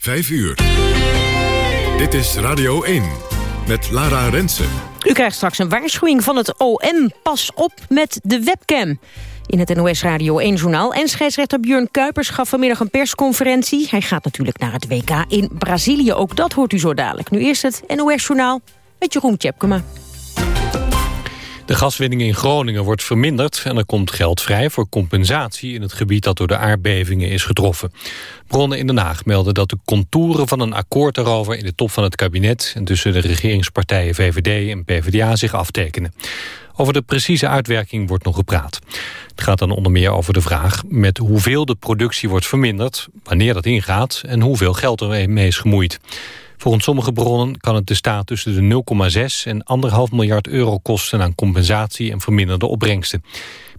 5 uur. Dit is Radio 1 met Lara Rensen. U krijgt straks een waarschuwing van het OM. Pas op met de webcam. In het NOS Radio 1-journaal. En scheidsrechter Björn Kuipers gaf vanmiddag een persconferentie. Hij gaat natuurlijk naar het WK in Brazilië. Ook dat hoort u zo dadelijk. Nu eerst het NOS-journaal met Jeroen Tjepkema. De gaswinning in Groningen wordt verminderd... en er komt geld vrij voor compensatie in het gebied dat door de aardbevingen is getroffen. Bronnen in Den Haag melden dat de contouren van een akkoord daarover... in de top van het kabinet en tussen de regeringspartijen VVD en PvdA zich aftekenen. Over de precieze uitwerking wordt nog gepraat. Het gaat dan onder meer over de vraag met hoeveel de productie wordt verminderd... wanneer dat ingaat en hoeveel geld er mee is gemoeid. Volgens sommige bronnen kan het de staat tussen de 0,6 en 1,5 miljard euro kosten aan compensatie en verminderde opbrengsten.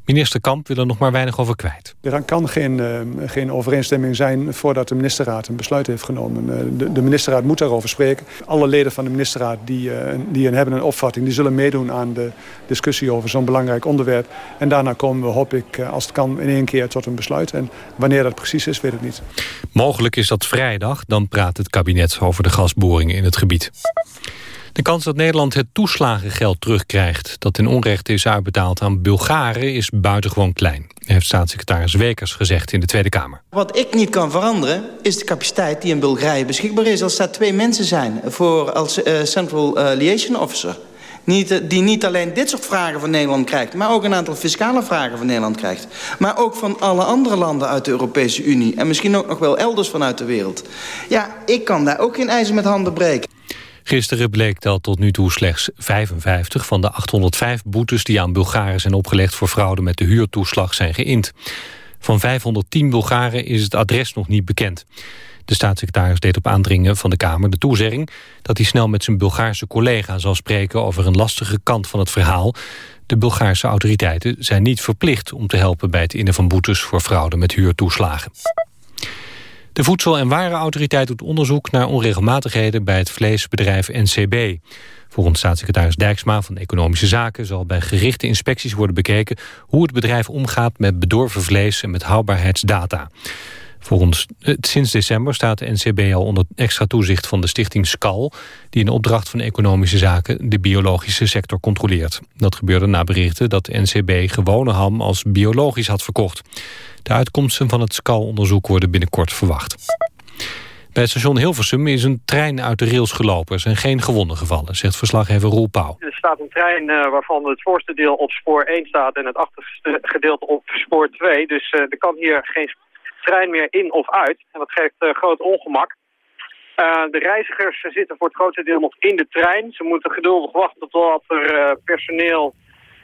Minister Kamp wil er nog maar weinig over kwijt. Er kan geen, uh, geen overeenstemming zijn voordat de ministerraad een besluit heeft genomen. Uh, de, de, ministerraad moet daarover spreken. Alle leden van de ministerraad die, uh, die een hebben een opvatting... die zullen meedoen aan de discussie over zo'n belangrijk onderwerp. En daarna komen we, hoop ik, als het kan, in één keer tot een besluit. En wanneer dat precies is, weet ik niet. Mogelijk is dat vrijdag. Dan praat het kabinet over de gasboringen in het gebied. De kans dat Nederland het toeslagengeld terugkrijgt... dat in onrecht is uitbetaald aan Bulgaren is buitengewoon klein... heeft staatssecretaris Wekers gezegd in de Tweede Kamer. Wat ik niet kan veranderen is de capaciteit die in Bulgarije beschikbaar is... als daar twee mensen zijn voor als uh, Central uh, Liaison Officer... Niet, die niet alleen dit soort vragen van Nederland krijgt... maar ook een aantal fiscale vragen van Nederland krijgt. Maar ook van alle andere landen uit de Europese Unie. En misschien ook nog wel elders vanuit de wereld. Ja, ik kan daar ook geen ijzer met handen breken. Gisteren bleek dat tot nu toe slechts 55 van de 805 boetes... die aan Bulgaren zijn opgelegd voor fraude met de huurtoeslag zijn geïnd. Van 510 Bulgaren is het adres nog niet bekend. De staatssecretaris deed op aandringen van de Kamer de toezegging... dat hij snel met zijn Bulgaarse collega zal spreken... over een lastige kant van het verhaal. De Bulgaarse autoriteiten zijn niet verplicht om te helpen... bij het innen van boetes voor fraude met huurtoeslagen. De Voedsel- en Warenautoriteit doet onderzoek naar onregelmatigheden bij het vleesbedrijf NCB. Volgens staatssecretaris Dijksma van Economische Zaken zal bij gerichte inspecties worden bekeken hoe het bedrijf omgaat met bedorven vlees en met houdbaarheidsdata. Volgens, eh, sinds december staat de NCB al onder extra toezicht van de stichting SCAL... die in opdracht van Economische Zaken de biologische sector controleert. Dat gebeurde na berichten dat de NCB gewone ham als biologisch had verkocht. De uitkomsten van het SCAL-onderzoek worden binnenkort verwacht. Bij station Hilversum is een trein uit de rails gelopen. Er zijn geen gewonden gevallen, zegt verslaggever Roel Pauw. Er staat een trein uh, waarvan het voorste deel op spoor 1 staat... en het achterste gedeelte op spoor 2. Dus uh, er kan hier geen trein meer in of uit. En dat geeft uh, groot ongemak. de reizigers zitten voor het grootste deel nog in de trein. Ze moeten geduldig wachten totdat er personeel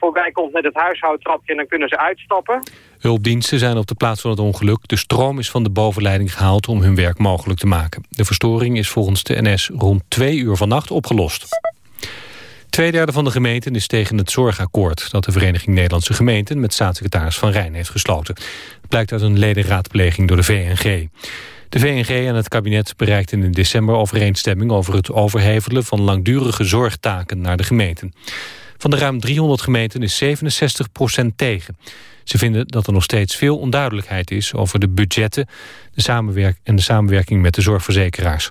voorbij komt met het huishoudtrapje en dan kunnen ze uitstappen. Hulpdiensten zijn op de plaats van het ongeluk. De stroom is van de bovenleiding gehaald om hun werk mogelijk te maken. De verstoring is volgens de NS rond twee uur vannacht opgelost. Tweederde van de gemeenten is tegen het zorgakkoord... dat de Vereniging Nederlandse Gemeenten met staatssecretaris Van Rijn heeft gesloten. Het blijkt uit een ledenraadpleging door de VNG. De VNG en het kabinet bereikten in december overeenstemming... over het overhevelen van langdurige zorgtaken naar de gemeenten. Van de ruim 300 gemeenten is 67% tegen. Ze vinden dat er nog steeds veel onduidelijkheid is over de budgetten de samenwerk en de samenwerking met de zorgverzekeraars.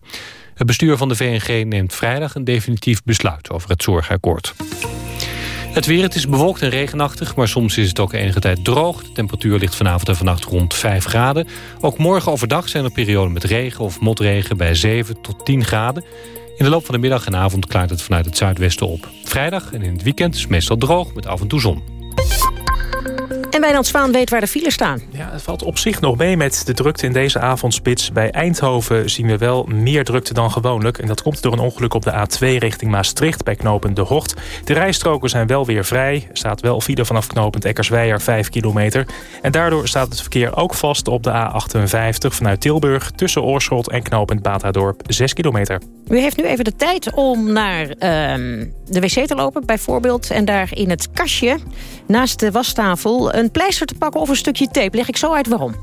Het bestuur van de VNG neemt vrijdag een definitief besluit over het zorgakkoord. Het weer, het is bewolkt en regenachtig, maar soms is het ook enige tijd droog. De temperatuur ligt vanavond en vannacht rond 5 graden. Ook morgen overdag zijn er perioden met regen of motregen bij 7 tot 10 graden. In de loop van de middag en avond klaart het vanuit het zuidwesten op. Vrijdag en in het weekend is meestal droog met af en toe zon. En Wijnand Zwaan weet waar de files staan. Ja, het valt op zich nog mee met de drukte in deze avondspits. Bij Eindhoven zien we wel meer drukte dan gewoonlijk. En dat komt door een ongeluk op de A2 richting Maastricht bij knooppunt De Hocht. De rijstroken zijn wel weer vrij. Er staat wel file vanaf knooppunt Eckersweijer 5 kilometer. En daardoor staat het verkeer ook vast op de A58 vanuit Tilburg... tussen Oorschot en knooppunt Batadorp 6 kilometer. U heeft nu even de tijd om naar ehm, de wc te lopen bijvoorbeeld... en daar in het kastje naast de wastafel een pleister te pakken of een stukje tape. Leg ik zo uit waarom.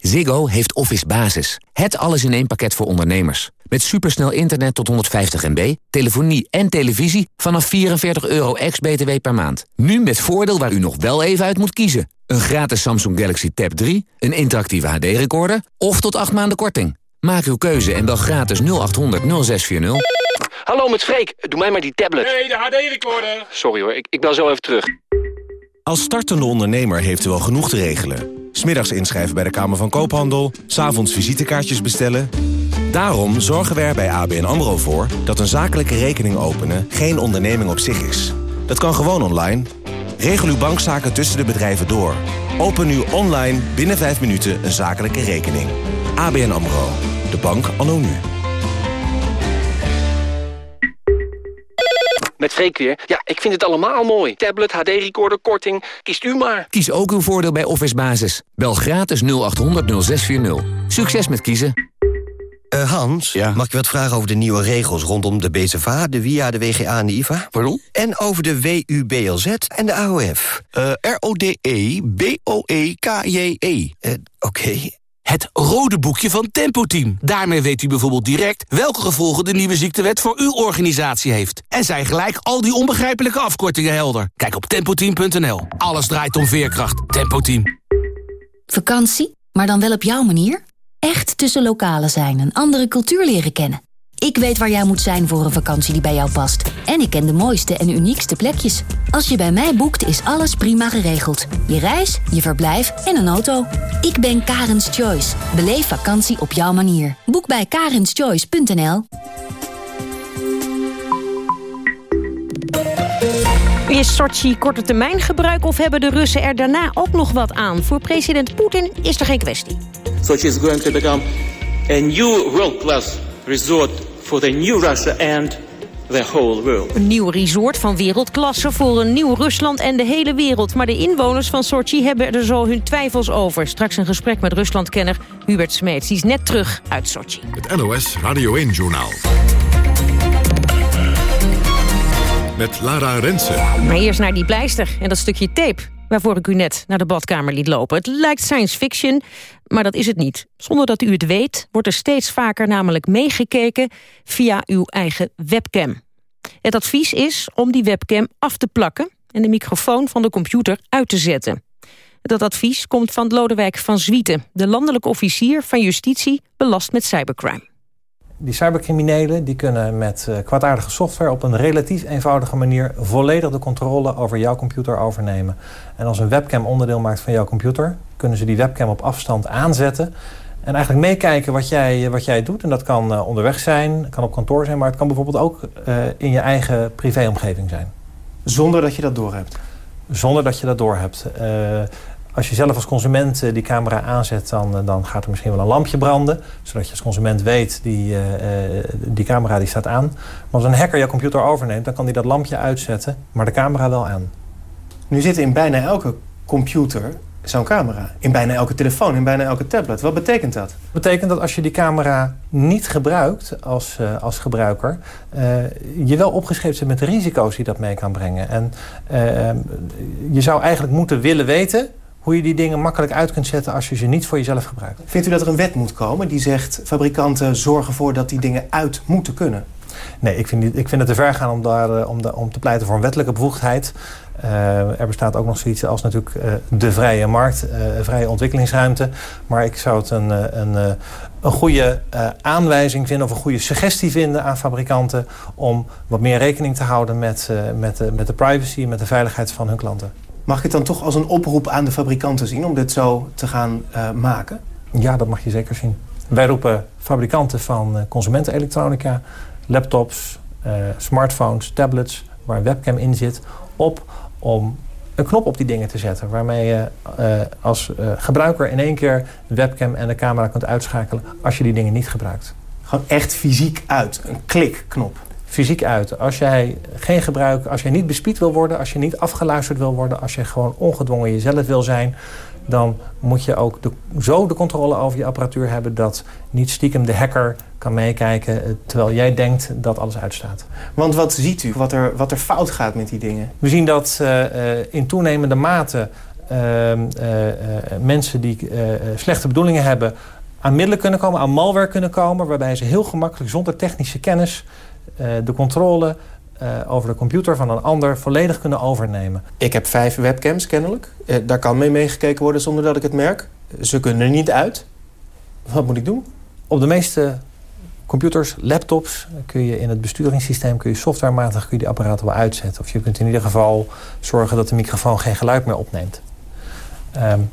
Ziggo heeft Office Basis. Het alles in één pakket voor ondernemers. Met supersnel internet tot 150 MB, telefonie en televisie vanaf 44 euro ex-BTW per maand. Nu met voordeel waar u nog wel even uit moet kiezen. Een gratis Samsung Galaxy Tab 3, een interactieve HD-recorder of tot 8 maanden korting. Maak uw keuze en bel gratis 0800 0640. Hallo met Freek, doe mij maar die tablet. Nee, de HD-recorder. Sorry hoor, ik, ik bel zo even terug. Als startende ondernemer heeft u wel genoeg te regelen. Smiddags inschrijven bij de Kamer van Koophandel, s'avonds visitekaartjes bestellen. Daarom zorgen we er bij ABN AMRO voor dat een zakelijke rekening openen geen onderneming op zich is. Dat kan gewoon online. Regel uw bankzaken tussen de bedrijven door. Open nu online binnen 5 minuten een zakelijke rekening. ABN AMRO, de bank anno nu. Met Freek weer. Ja, ik vind het allemaal mooi. Tablet, HD-recorder, korting. Kiest u maar. Kies ook uw voordeel bij Office Basis. Bel gratis 0800 0640. Succes met kiezen. Uh, Hans, mag ik wat vragen over de nieuwe regels rondom de BZVA, de WIA, de WGA en de IVA? Pardon? En over de WUBLZ en de AOF. Uh, R-O-D-E-B-O-E-K-J-E. Uh, Oké. Het rode boekje van Tempo Team. Daarmee weet u bijvoorbeeld direct welke gevolgen de nieuwe ziektewet voor uw organisatie heeft. En zijn gelijk al die onbegrijpelijke afkortingen helder. Kijk op tempoteam.nl. Alles draait om veerkracht. Tempo Team. Vakantie, maar dan wel op jouw manier? Echt tussen lokalen zijn, een andere cultuur leren kennen. Ik weet waar jij moet zijn voor een vakantie die bij jou past. En ik ken de mooiste en uniekste plekjes. Als je bij mij boekt, is alles prima geregeld. Je reis, je verblijf en een auto. Ik ben Karens Choice. Beleef vakantie op jouw manier. Boek bij karenschoice.nl Is Sochi korte termijn gebruik of hebben de Russen er daarna ook nog wat aan? Voor president Poetin is er geen kwestie. Sochi is going to become a new world-class resort for the new Russia and the whole world. Een nieuw resort van wereldklasse voor een nieuw Rusland en de hele wereld. Maar de inwoners van Sochi hebben er zo hun twijfels over. Straks een gesprek met Ruslandkenner Hubert Smeets. Die is net terug uit Sochi. Het NOS Radio 1-journaal. Met Lara Rensen. Maar eerst naar die pleister en dat stukje tape waarvoor ik u net naar de badkamer liet lopen. Het lijkt science fiction, maar dat is het niet. Zonder dat u het weet, wordt er steeds vaker namelijk meegekeken via uw eigen webcam. Het advies is om die webcam af te plakken en de microfoon van de computer uit te zetten. Dat advies komt van Lodewijk van Zwieten, de landelijke officier van justitie belast met cybercrime. Die cybercriminelen die kunnen met uh, kwaadaardige software op een relatief eenvoudige manier volledig de controle over jouw computer overnemen. En als een webcam onderdeel maakt van jouw computer, kunnen ze die webcam op afstand aanzetten. En eigenlijk meekijken wat jij, wat jij doet. En dat kan uh, onderweg zijn, kan op kantoor zijn, maar het kan bijvoorbeeld ook uh, in je eigen privéomgeving zijn. Zonder dat je dat doorhebt? Zonder dat je dat doorhebt. Als je zelf als consument die camera aanzet, dan, dan gaat er misschien wel een lampje branden. Zodat je als consument weet, die, uh, die camera die staat aan. Maar als een hacker je computer overneemt, dan kan hij dat lampje uitzetten, maar de camera wel aan. Nu zit in bijna elke computer zo'n camera. In bijna elke telefoon, in bijna elke tablet. Wat betekent dat? Dat betekent dat als je die camera niet gebruikt als, als gebruiker... Je wel opgeschreven zit met de risico's die dat mee kan brengen. En je zou eigenlijk moeten willen weten hoe je die dingen makkelijk uit kunt zetten als je ze niet voor jezelf gebruikt. Vindt u dat er een wet moet komen die zegt... fabrikanten zorgen ervoor dat die dingen uit moeten kunnen? Nee, ik vind, ik vind het te ver gaan om, daar, om, de, om te pleiten voor een wettelijke bevoegdheid. Uh, er bestaat ook nog zoiets als natuurlijk uh, de vrije markt, uh, vrije ontwikkelingsruimte. Maar ik zou het een, een, een goede aanwijzing vinden of een goede suggestie vinden aan fabrikanten om wat meer rekening te houden met, met, met de privacy en met de veiligheid van hun klanten. Mag ik het dan toch als een oproep aan de fabrikanten zien om dit zo te gaan uh, maken? Ja, dat mag je zeker zien. Wij roepen fabrikanten van uh, consumentenelektronica, laptops, uh, smartphones, tablets... waar een webcam in zit, op om een knop op die dingen te zetten... waarmee je als gebruiker in één keer de webcam en de camera kunt uitschakelen... als je die dingen niet gebruikt. Gewoon echt fysiek uit, een klikknop fysiek uit. Als jij geen gebruik, als jij niet bespied wil worden, als je niet afgeluisterd wil worden, als je gewoon ongedwongen jezelf wil zijn, dan moet je ook de, zo de controle over je apparatuur hebben dat niet stiekem de hacker kan meekijken eh, terwijl jij denkt dat alles uitstaat. Want wat ziet u, wat er, wat er fout gaat met die dingen? We zien dat uh, in toenemende mate uh, mensen die slechte bedoelingen hebben aan middelen kunnen komen, aan malware kunnen komen... waarbij ze heel gemakkelijk zonder technische kennis de controle uh, over de computer van een ander volledig kunnen overnemen. Ik heb vijf webcams kennelijk. Uh, daar kan mee meegekeken worden zonder dat ik het merk. Ze kunnen er niet uit. Wat moet ik doen? Op de meeste computers, laptops... kun je in het besturingssysteem kun je softwarematig kun je die apparaten wel uitzetten. Of je kunt in ieder geval zorgen dat de microfoon geen geluid meer opneemt. Um,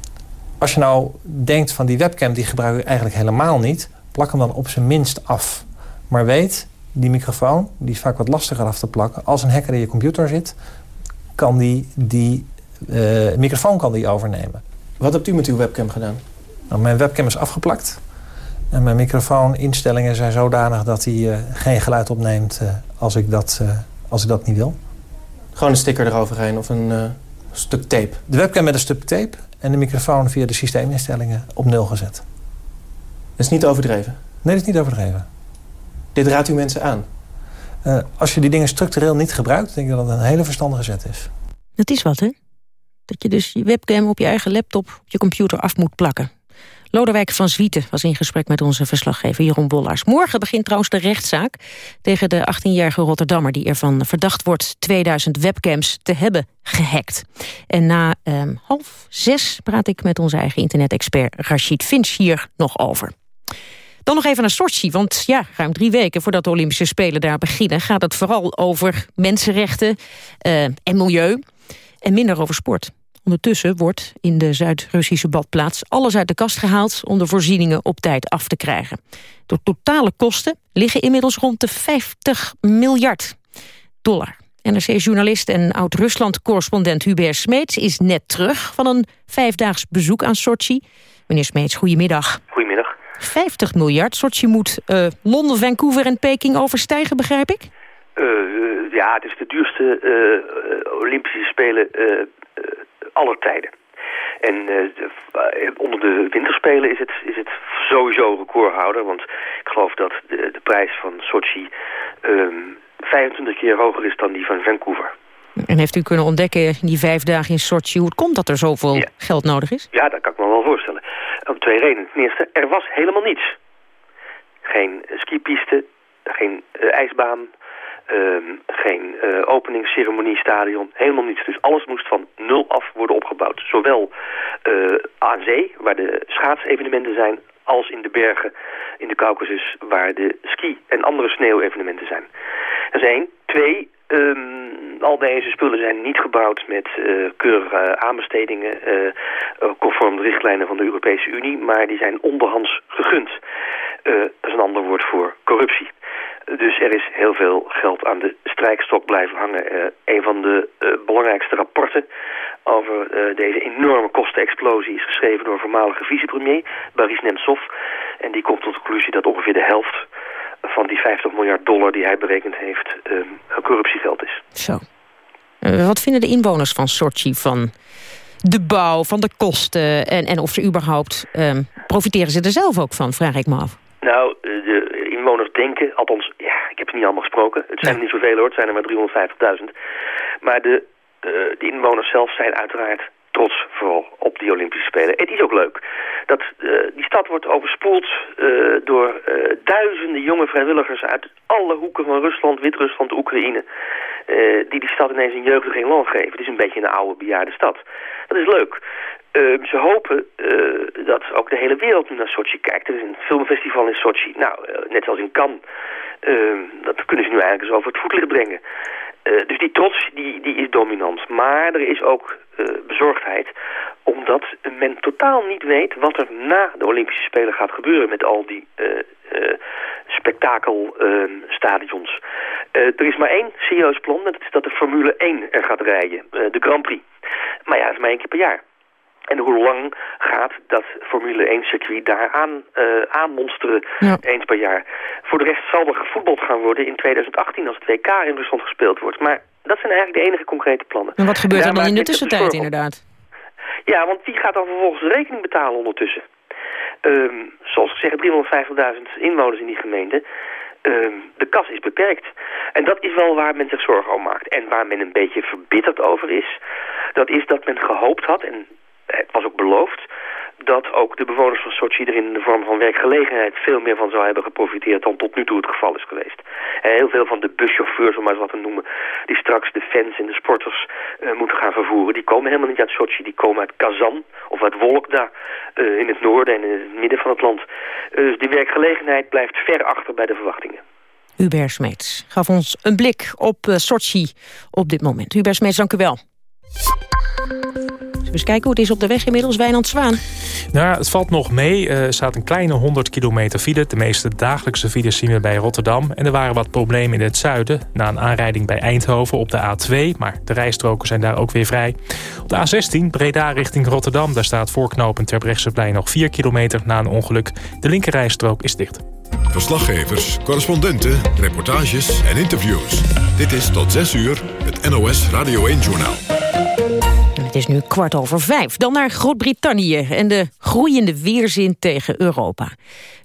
als je nou denkt van die webcam die gebruik ik eigenlijk helemaal niet... plak hem dan op zijn minst af. Maar weet, die microfoon die is vaak wat lastiger af te plakken. Als een hacker in je computer zit, kan die die uh, microfoon kan die overnemen. Wat hebt u met uw webcam gedaan? Nou, mijn webcam is afgeplakt. En mijn microfooninstellingen zijn zodanig dat hij uh, geen geluid opneemt uh, als, ik dat, als ik dat niet wil. Gewoon een sticker eroverheen of een stuk tape? De webcam met een stuk tape en de microfoon via de systeeminstellingen op nul gezet. Dat is niet overdreven? Nee, dat is niet overdreven. Dit raadt u mensen aan? Uh, als je die dingen structureel niet gebruikt... denk ik dat het een hele verstandige zet is. Dat is wat, hè? Dat je dus je webcam op je eigen laptop... op je computer af moet plakken. Lodewijk van Zwieten was in gesprek met onze verslaggever Jeroen Bollars. Morgen begint trouwens de rechtszaak tegen de 18-jarige Rotterdammer... die ervan verdacht wordt 2000 webcams te hebben gehackt. En na um, half zes praat ik met onze eigen internet-expert Rashid Finch hier nog over. Dan nog even naar Sochi, want ja, ruim drie weken voordat de Olympische Spelen daar beginnen... gaat het vooral over mensenrechten uh, en milieu en minder over sport. Ondertussen wordt in de Zuid-Russische badplaats alles uit de kast gehaald... om de voorzieningen op tijd af te krijgen. De totale kosten liggen inmiddels rond de 50 miljard dollar. NRC-journalist en oud-Rusland-correspondent Hubert Smeets is net terug van een vijfdaags bezoek aan Sochi. Meneer Smeets, goedemiddag. Goedemiddag. 50 miljard. Sochi moet uh, Londen, Vancouver en Peking overstijgen, begrijp ik? Uh, ja, het is de duurste uh, Olympische Spelen aller tijden. En onder de winterspelen is het, is het sowieso recordhouder. Want ik geloof dat de, de prijs van Sochi 25 keer hoger is dan die van Vancouver. En heeft u kunnen ontdekken in die vijf dagen in Sochi... hoe het komt dat er zoveel ja. geld nodig is? Ja, dat kan ik me wel voorstellen. Om twee redenen. Ten eerste, er was helemaal niets. Geen skipiste, geen uh, ijsbaan, um, geen uh, openingsceremonie, stadion, helemaal niets. Dus alles moest van nul af worden opgebouwd. Zowel aan zee, waar de schaatsevenementen zijn, als in de bergen in de Caucasus, waar de ski- en andere sneeuwevenementen zijn. Dat is één. Twee, Um, al deze spullen zijn niet gebouwd met uh, keurige aanbestedingen uh, conform de richtlijnen van de Europese Unie, maar die zijn onderhands gegund. Uh, dat is een ander woord voor corruptie. Dus er is heel veel geld aan de strijkstok blijven hangen. een van de belangrijkste rapporten over deze enorme kostenexplosie is geschreven door voormalige vicepremier Boris Nemtsov. En die komt tot de conclusie dat ongeveer de helft van die 50 miljard dollar die hij berekend heeft corruptiegeld is. Zo. Uh, wat vinden de inwoners van Sochi van de bouw, van de kosten en, en of ze überhaupt um, profiteren ze er zelf ook van, vraag ik me af. Nou, de inwoners denken, althans, ja, ik heb ze niet allemaal gesproken. Het zijn ja. niet zoveel hoor, het zijn er maar 350.000. Maar de, uh, de inwoners zelf zijn uiteraard trots vooral op die Olympische Spelen. Het is ook leuk dat uh, die stad wordt overspoeld uh, door uh, duizenden jonge vrijwilligers uit alle hoeken van Rusland, Wit-Rusland, Oekraïne, die die stad ineens een jeugdig elan geven. Het is een beetje een oude bejaarde stad. Dat is leuk. Uh, ze hopen dat ook de hele wereld nu naar Sochi kijkt. Er is een filmfestival in Sochi. Nou, net zoals in Cannes. dat kunnen ze nu eigenlijk eens over het voetlicht brengen. Dus die trots die, die is dominant. Maar er is ook bezorgdheid. Omdat men totaal niet weet wat er na de Olympische Spelen gaat gebeuren met al die spektakelstadions. er is maar één serieus plan. Dat is dat de Formule 1 er gaat rijden. de Grand Prix. Maar ja, dat is maar één keer per jaar. En hoe lang gaat dat Formule 1 circuit daar aan, uh, aanmonsteren ja. eens per jaar. Voor de rest zal er gevoetbald gaan worden in 2018 als het WK in Rusland gespeeld wordt. Maar dat zijn eigenlijk de enige concrete plannen. En wat gebeurt er dan in de tussentijd inderdaad? Ja, want wie gaat dan vervolgens de rekening betalen ondertussen? Um, zoals ik zeg, 350.000 inwoners in die gemeente. Um, de kas is beperkt. En dat is wel waar men zich zorgen over maakt. En waar men een beetje verbitterd over is... dat is dat men gehoopt had... en het was ook beloofd dat ook de bewoners van Sochi er in de vorm van werkgelegenheid veel meer van zou hebben geprofiteerd dan tot nu toe het geval is geweest. En heel veel van de buschauffeurs, om maar eens wat te noemen, die straks de fans en de sporters uh, moeten gaan vervoeren, die komen helemaal niet uit Sochi, die komen uit Kazan of uit Wolkda in het noorden en in het midden van het land. Dus die werkgelegenheid blijft ver achter bij de verwachtingen. Hubert Smeets gaf ons een blik op Sochi op dit moment. Hubert Smeets, dank u wel. Dus kijken hoe het is op de weg inmiddels, Wijnand Zwaan. Nou, het valt nog mee. Er staat een kleine 100 kilometer file. De meeste dagelijkse files zien we bij Rotterdam. En er waren wat problemen in het zuiden. Na een aanrijding bij Eindhoven op de A2. Maar de rijstroken zijn daar ook weer vrij. Op de A16 Breda richting Rotterdam. Daar staat voorknopend Terbrechtseplein nog 4 kilometer na een ongeluk. De linkerrijstrook is dicht. Verslaggevers, correspondenten, reportages en interviews. Dit is tot 6 uur het NOS Radio 1-journaal. Het is nu kwart over vijf. Dan naar Groot-Brittannië en de groeiende weerzin tegen Europa.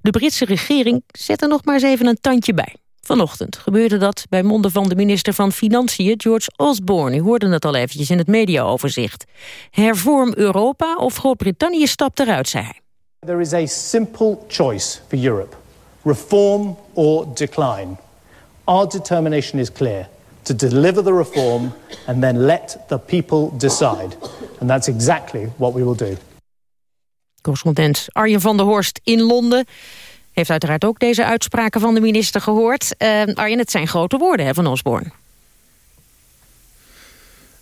De Britse regering zet er nog maar eens even een tandje bij. Vanochtend gebeurde dat bij monden van de minister van Financiën, George Osborne. U hoorde het al eventjes in het mediaoverzicht. Hervorm Europa of Groot-Brittannië stapt eruit, zei hij. There is a simple choice for Europe. Reform or decline. Our determination is clear to deliver the reform and then let the people decide. And that's exactly what we will do. Correspondent Arjen van der Horst in Londen heeft uiteraard ook deze uitspraken van de minister gehoord. Uh, Arjen, het zijn grote woorden hè, van Osborne.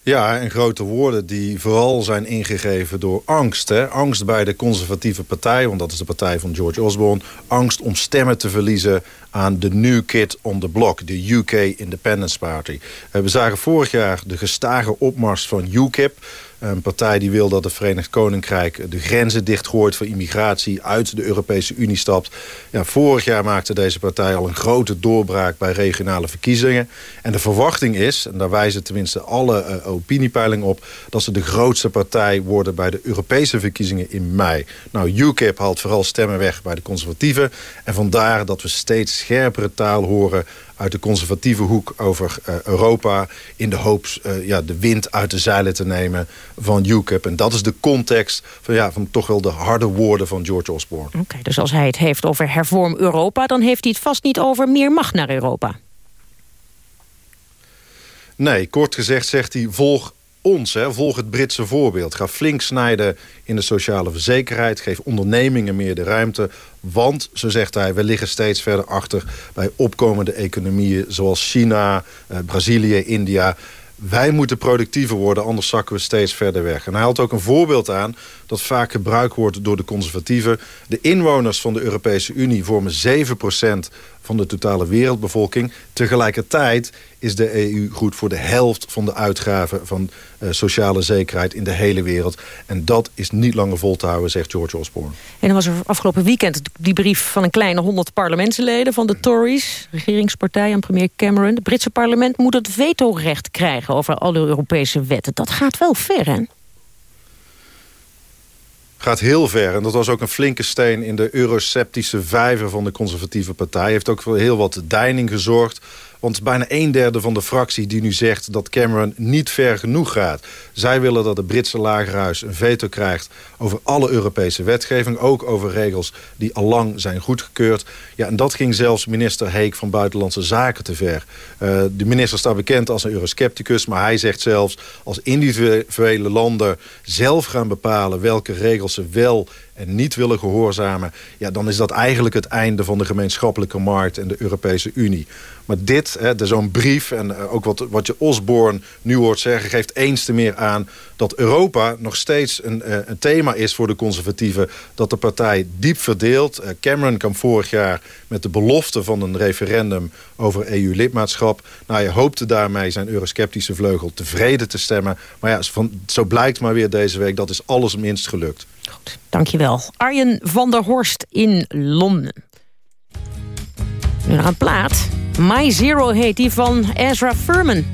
Ja, en grote woorden die vooral zijn ingegeven door angst. Hè? Angst bij de conservatieve partij, want dat is de partij van George Osborne. Angst om stemmen te verliezen aan de new kid on the block, de UK Independence Party. Eh, we zagen vorig jaar de gestage opmars van UKIP... Een partij die wil dat het Verenigd Koninkrijk de grenzen dichtgooit voor immigratie, uit de Europese Unie stapt. Ja, vorig jaar maakte deze partij al een grote doorbraak bij regionale verkiezingen. En de verwachting is, en daar wijzen tenminste alle uh, opiniepeilingen op, dat ze de grootste partij worden bij de Europese verkiezingen in mei. Nou, UKIP haalt vooral stemmen weg bij de conservatieven. En vandaar dat we steeds scherpere taal horen uit de conservatieve hoek over uh, Europa... in de hoop uh, ja, de wind uit de zeilen te nemen van UKIP. En dat is de context van, ja, van toch wel de harde woorden van George Osborne. Oké, dus als hij het heeft over hervorm Europa... dan heeft hij het vast niet over meer macht naar Europa. Nee, kort gezegd zegt hij... volg ons, hè, volg het Britse voorbeeld. Ga flink snijden in de sociale verzekerheid. Geef ondernemingen meer de ruimte. Want, zo zegt hij, we liggen steeds verder achter... bij opkomende economieën zoals China, eh, Brazilië, India... Wij moeten productiever worden, anders zakken we steeds verder weg. En hij haalt ook een voorbeeld aan dat vaak gebruikt wordt door de conservatieven. De inwoners van de Europese Unie vormen 7 van de totale wereldbevolking. Tegelijkertijd is de EU goed voor de helft van de uitgaven van uh, sociale zekerheid in de hele wereld. En dat is niet langer vol te houden, zegt George Osborne. En dan was er afgelopen weekend die brief van een kleine 100 parlementsleden van de Tories, regeringspartij aan premier Cameron. Het Britse parlement moet het vetorecht krijgen over alle Europese wetten. Dat gaat wel ver, hè? Gaat heel ver. En dat was ook een flinke steen in de euroceptische vijver van de conservatieve partij. Heeft ook voor heel wat deining gezorgd want bijna een derde van de fractie die nu zegt dat Cameron niet ver genoeg gaat. Zij willen dat het Britse lagerhuis een veto krijgt over alle Europese wetgeving. Ook over regels die al lang zijn goedgekeurd. Ja, en dat ging zelfs minister Heek van Buitenlandse Zaken te ver. Uh, de minister staat bekend als een euroscepticus. Maar hij zegt zelfs als individuele landen zelf gaan bepalen welke regels ze wel en niet willen gehoorzamen... Ja, dan is dat eigenlijk het einde van de gemeenschappelijke markt en de Europese Unie. Maar dit, zo'n brief en eh, ook wat, wat je Osborne nu hoort zeggen... geeft eens te meer aan dat Europa nog steeds een, eh, een thema is voor de conservatieven. Dat de partij diep verdeelt. Eh, Cameron kwam vorig jaar met de belofte van een referendum over EU-lidmaatschap. Nou, je hoopte daarmee zijn eurosceptische vleugel tevreden te stemmen. Maar ja, zo blijkt maar weer deze week, dat is alles minst gelukt. Goed, dankjewel. Arjen van der Horst in Londen. Nu naar een plaat. My Zero heet die van Ezra Furman.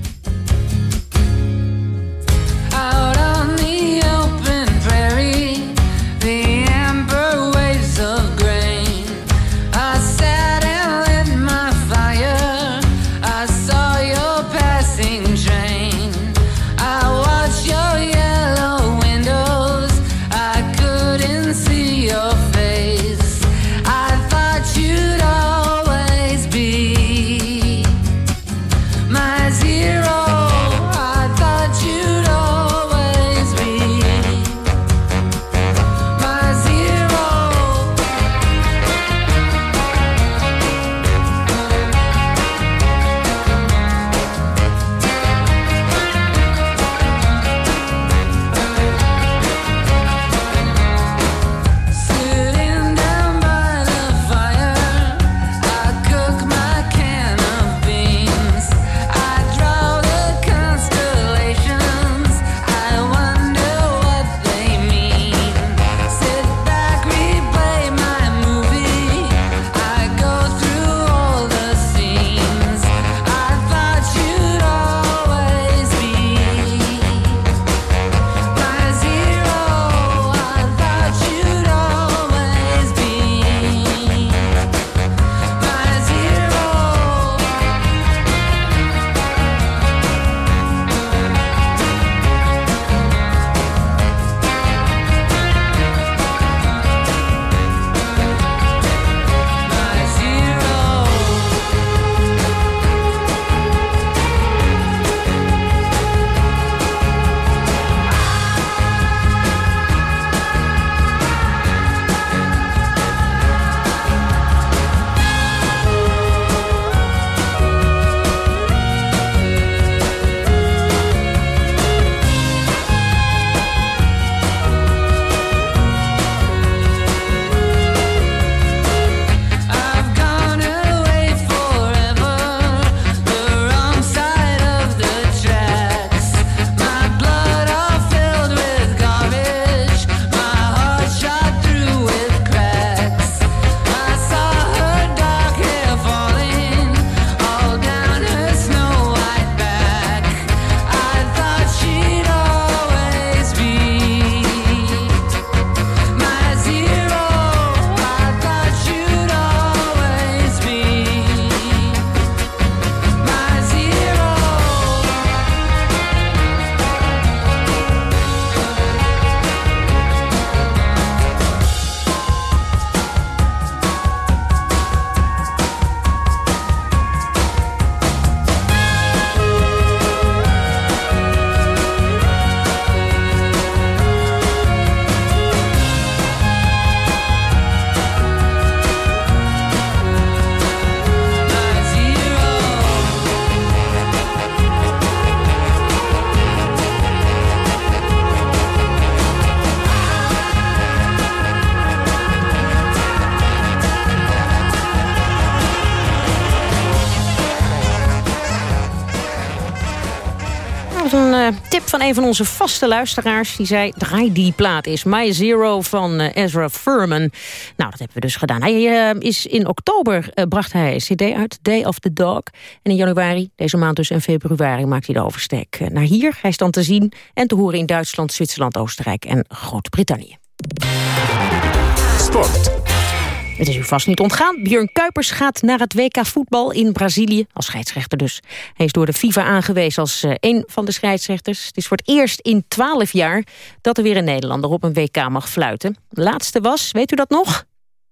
Een van onze vaste luisteraars. Die zei, draai die plaat is My Zero van eh, Ezra Furman. Nou, dat hebben we dus gedaan. Hij uh, is in oktober uh, bracht hij een cd uit, Day of the Dog. En in januari, deze maand dus en februari, maakt hij de oversteek naar hier. Hij is dan te zien en te horen in Duitsland, Zwitserland, Oostenrijk en Groot-Brittannië. Sport. Het is u vast niet ontgaan. Björn Kuipers gaat naar het WK voetbal in Brazilië. Als scheidsrechter dus. Hij is door de FIFA aangewezen als uh, een van de scheidsrechters. Het is voor het eerst in twaalf jaar dat er weer een Nederlander op een WK mag fluiten. De laatste was, weet u dat nog?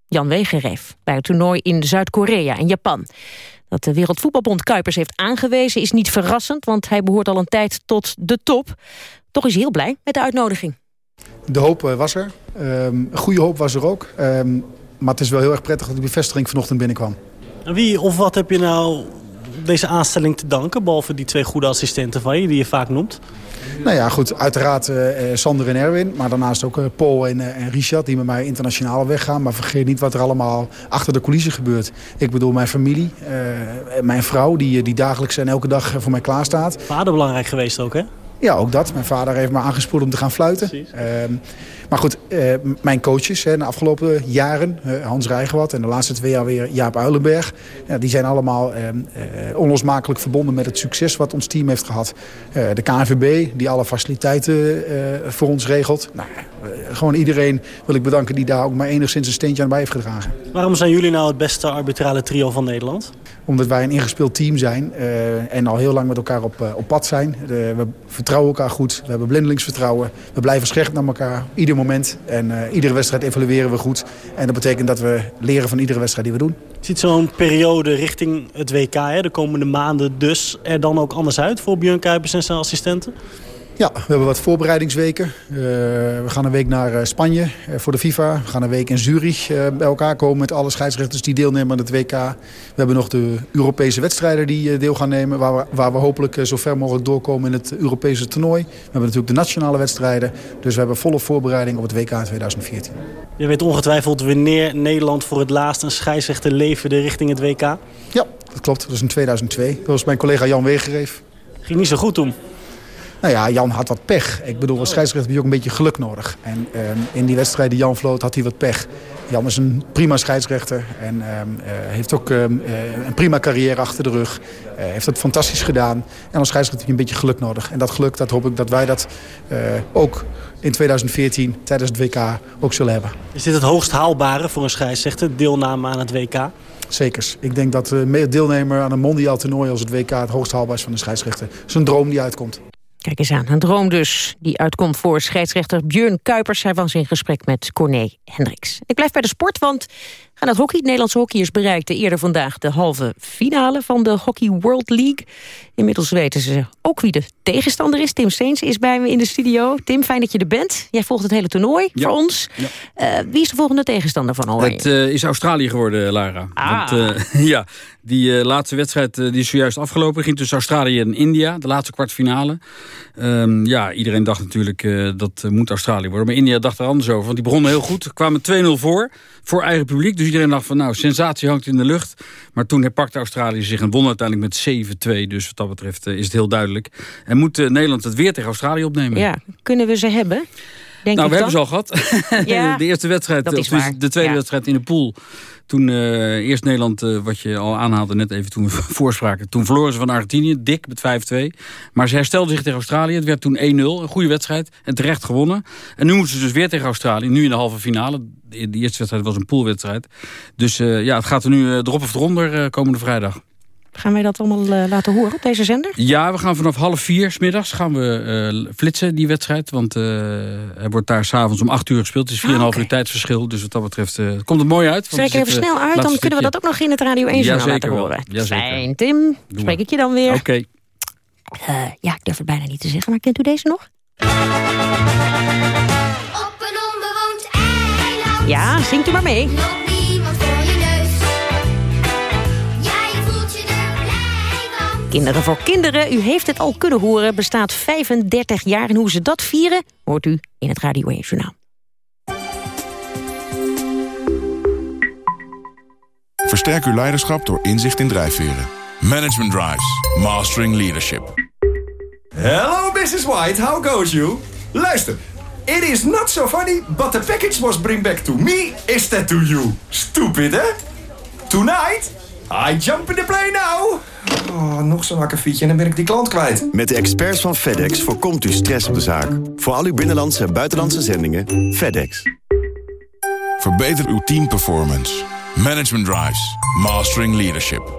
Jan Wegereef bij het toernooi in Zuid-Korea en Japan. Dat de Wereldvoetbalbond Kuipers heeft aangewezen is niet verrassend... want hij behoort al een tijd tot de top. Toch is hij heel blij met de uitnodiging. De hoop uh, was er. Um, goede hoop was er ook. Um, maar het is wel heel erg prettig dat die bevestiging vanochtend binnenkwam. En wie of wat heb je nou deze aanstelling te danken... behalve die twee goede assistenten van je, die je vaak noemt? Nou ja, goed, uiteraard uh, Sander en Erwin. Maar daarnaast ook uh, Paul en, uh, en Richard, die met mij internationaal weggaan. Maar vergeet niet wat er allemaal achter de coulissen gebeurt. Ik bedoel mijn familie, mijn vrouw, die, die dagelijks en elke dag voor mij klaarstaat. Vader belangrijk geweest ook, hè? Ja, ook dat. Mijn vader heeft me aangespoord om te gaan fluiten. Maar goed, uh, mijn coaches hè, de afgelopen jaren, Hans Rijgewat en de laatste twee jaar weer Jaap Uilenberg. Ja, die zijn allemaal ehm, eh, onlosmakelijk verbonden met het succes wat ons team heeft gehad. de KNVB, die alle faciliteiten voor ons regelt. Nou, gewoon iedereen wil ik bedanken die daar ook maar enigszins een steentje aan bij heeft gedragen. Waarom zijn jullie nou het beste arbitrale trio van Nederland? Omdat wij een ingespeeld team zijn en al heel lang met elkaar op, op pad zijn. We vertrouwen elkaar goed, we hebben blindelingsvertrouwen. We blijven scherp naar elkaar, ieder moment. En uh, iedere wedstrijd evalueren we goed. En dat betekent dat we leren van iedere wedstrijd die we doen. Ziet zo'n periode richting het WK, hè, de komende maanden dus, er dan ook anders uit voor Björn Kuipers en zijn assistenten? Ja, we hebben wat voorbereidingsweken. Uh, we gaan een week naar uh, Spanje uh, voor de FIFA. We gaan een week in Zurich bij elkaar komen met alle scheidsrechters die deelnemen aan het WK. We hebben nog de Europese wedstrijden die deel gaan nemen... waar we, waar we hopelijk zo ver mogelijk doorkomen in het Europese toernooi. We hebben natuurlijk de nationale wedstrijden. Dus we hebben volle voorbereiding op het WK 2014. Je weet ongetwijfeld wanneer Nederland voor het laatst een scheidsrechter leverde richting het WK? Ja, dat klopt. Dat was in 2002. Dat was mijn collega Jan Wegereef. Ging niet zo goed toen? Nou ja, Jan had wat pech. Ik bedoel, als scheidsrechter heb je ook een beetje geluk nodig. En um, in die wedstrijd die Jan vloot had hij wat pech. Jan is een prima scheidsrechter en um, uh, heeft ook um, uh, een prima carrière achter de rug. Uh, heeft het fantastisch gedaan. En als scheidsrechter heb je een beetje geluk nodig. En dat geluk, dat hoop ik dat wij dat ook in 2014 tijdens het WK ook zullen hebben. Is dit het hoogst haalbare voor een scheidsrechter, deelname aan het WK? Zekers. Ik denk dat de deelnemer aan een mondiaal toernooi als het WK het hoogst haalbaar is van de scheidsrechter. Het is een droom die uitkomt. Kijk eens aan, een droom dus. Die uitkomt voor scheidsrechter Björn Kuipers. Hij was in gesprek met Corné Hendricks. Ik blijf bij de sport, want gaan het hockey. Nederlandse hockeyers bereikten eerder vandaag de halve finale van de Hockey World League. Inmiddels weten ze ook wie de tegenstander is. Tim Steens is bij me in de studio. Tim, fijn dat je er bent. Jij volgt het hele toernooi ja. voor ons. Ja. Uh, wie is de volgende tegenstander van Oranje? Het uh, is Australië geworden, Lara. Ah. Want, uh, ja, die laatste wedstrijd die is zojuist afgelopen. Ging tussen Australië en India, de laatste kwartfinale. Um, ja, iedereen dacht natuurlijk dat moet Australië worden. Maar India dacht er anders over. Want die begonnen heel goed. Kwamen 2-0 voor, voor eigen publiek. Dus iedereen dacht van nou, sensatie hangt in de lucht. Maar toen herpakte Australië zich en won uiteindelijk met 7-2. Dus wat dat betreft is het heel duidelijk. En moet Nederland het weer tegen Australië opnemen. Ja, kunnen we ze hebben? Denk nou, we dan? hebben ze al gehad. Ja, de eerste wedstrijd, dat is of waar. de tweede Ja. wedstrijd in de pool. Toen uh, eerst Nederland, uh, wat je al aanhaalde net even toen we voorspraken. Toen verloren ze van Argentinië, dik met 5-2. Maar ze herstelden zich tegen Australië. Het werd toen 1-0, een goede wedstrijd. En terecht gewonnen. En nu moeten ze dus weer tegen Australië. Nu in de halve finale. De, de eerste wedstrijd was een poolwedstrijd. Dus uh, ja, het gaat er nu erop of eronder komende vrijdag. Gaan wij dat allemaal uh, laten horen op deze zender? Ja, we gaan vanaf half vier smiddags gaan we uh, flitsen, die wedstrijd. Want uh, er wordt daar s'avonds om acht uur gespeeld. Het is 4,5 ah, okay. uur tijdsverschil. Dus wat dat betreft komt het mooi uit. Spreek even snel uit, dan kunnen we dat ook nog in het Radio 1 journaal ja, laten horen. Ja, Fijn, Tim. Doe spreek ik je dan weer. Oké. Okay. ja, ik durf het bijna niet te zeggen, maar kent u deze nog? Op een onbewoond eiland. Ja, zingt u maar mee. Kinderen voor Kinderen, u heeft het al kunnen horen, bestaat 35 jaar. En hoe ze dat vieren, hoort u in het Radio 1 Journaal. Versterk uw leiderschap door inzicht in drijfveren. Management Drives. Mastering Leadership. Hello Mrs. White, how goes you? Luister. It is not so funny, but the package was bring back to me instead to you. Stupid, hè? Tonight, I jump in the plane now. Oh, nog zo'n akkefietje en dan ben ik die klant kwijt. Met de experts van FedEx voorkomt u stress op de zaak. Voor al uw binnenlandse en buitenlandse zendingen, FedEx. Verbeter uw teamperformance. Management Drives. Mastering Leadership.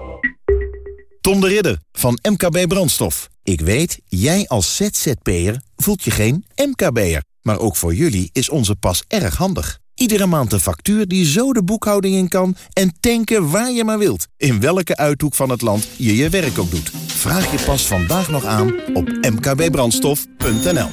Tom de Ridder van MKB Brandstof. Ik weet, jij als ZZP'er voelt je geen MKB'er. Maar ook voor jullie is onze pas erg handig. Iedere maand een factuur die zo de boekhouding in kan... en tanken waar je maar wilt. In welke uithoek van het land je je werk ook doet. Vraag je pas vandaag nog aan op mkbbrandstof.nl.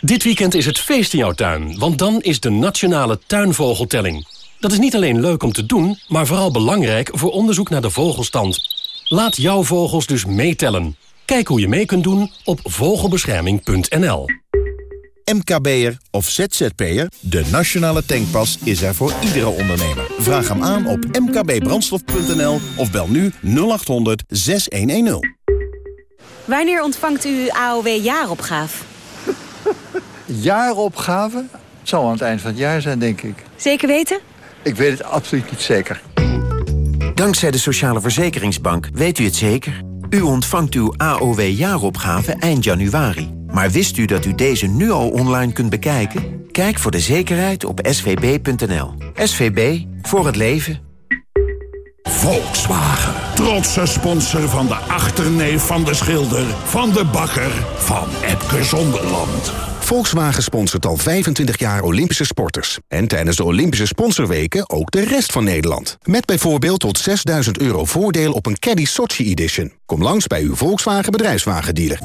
Dit weekend is het feest in jouw tuin, want dan is de Nationale Tuinvogeltelling. Dat is niet alleen leuk om te doen, maar vooral belangrijk voor onderzoek naar de vogelstand. Laat jouw vogels dus meetellen. Kijk hoe je mee kunt doen op vogelbescherming.nl. MKB'er of ZZP'er, de nationale tankpas is er voor iedere ondernemer. Vraag hem aan op mkbbrandstof.nl of bel nu 0800 6110. Wanneer ontvangt u AOW jaaropgave? Jaaropgave? Het zal aan het eind van het jaar zijn, denk ik. Zeker weten? Ik weet het absoluut niet zeker. Dankzij de Sociale Verzekeringsbank weet u het zeker. U ontvangt uw AOW-jaaropgave eind januari. Maar wist u dat u deze nu al online kunt bekijken? Kijk voor de zekerheid op svb.nl. SVB, voor het leven. Volkswagen. Trotse sponsor van de achterneef van de schilder... van de bakker van Epke Zonderland. Volkswagen sponsort al 25 jaar Olympische sporters. En tijdens de Olympische sponsorweken ook de rest van Nederland. Met bijvoorbeeld tot 6000 euro voordeel op een Caddy Sochi Edition. Kom langs bij uw Volkswagen bedrijfswagendealer.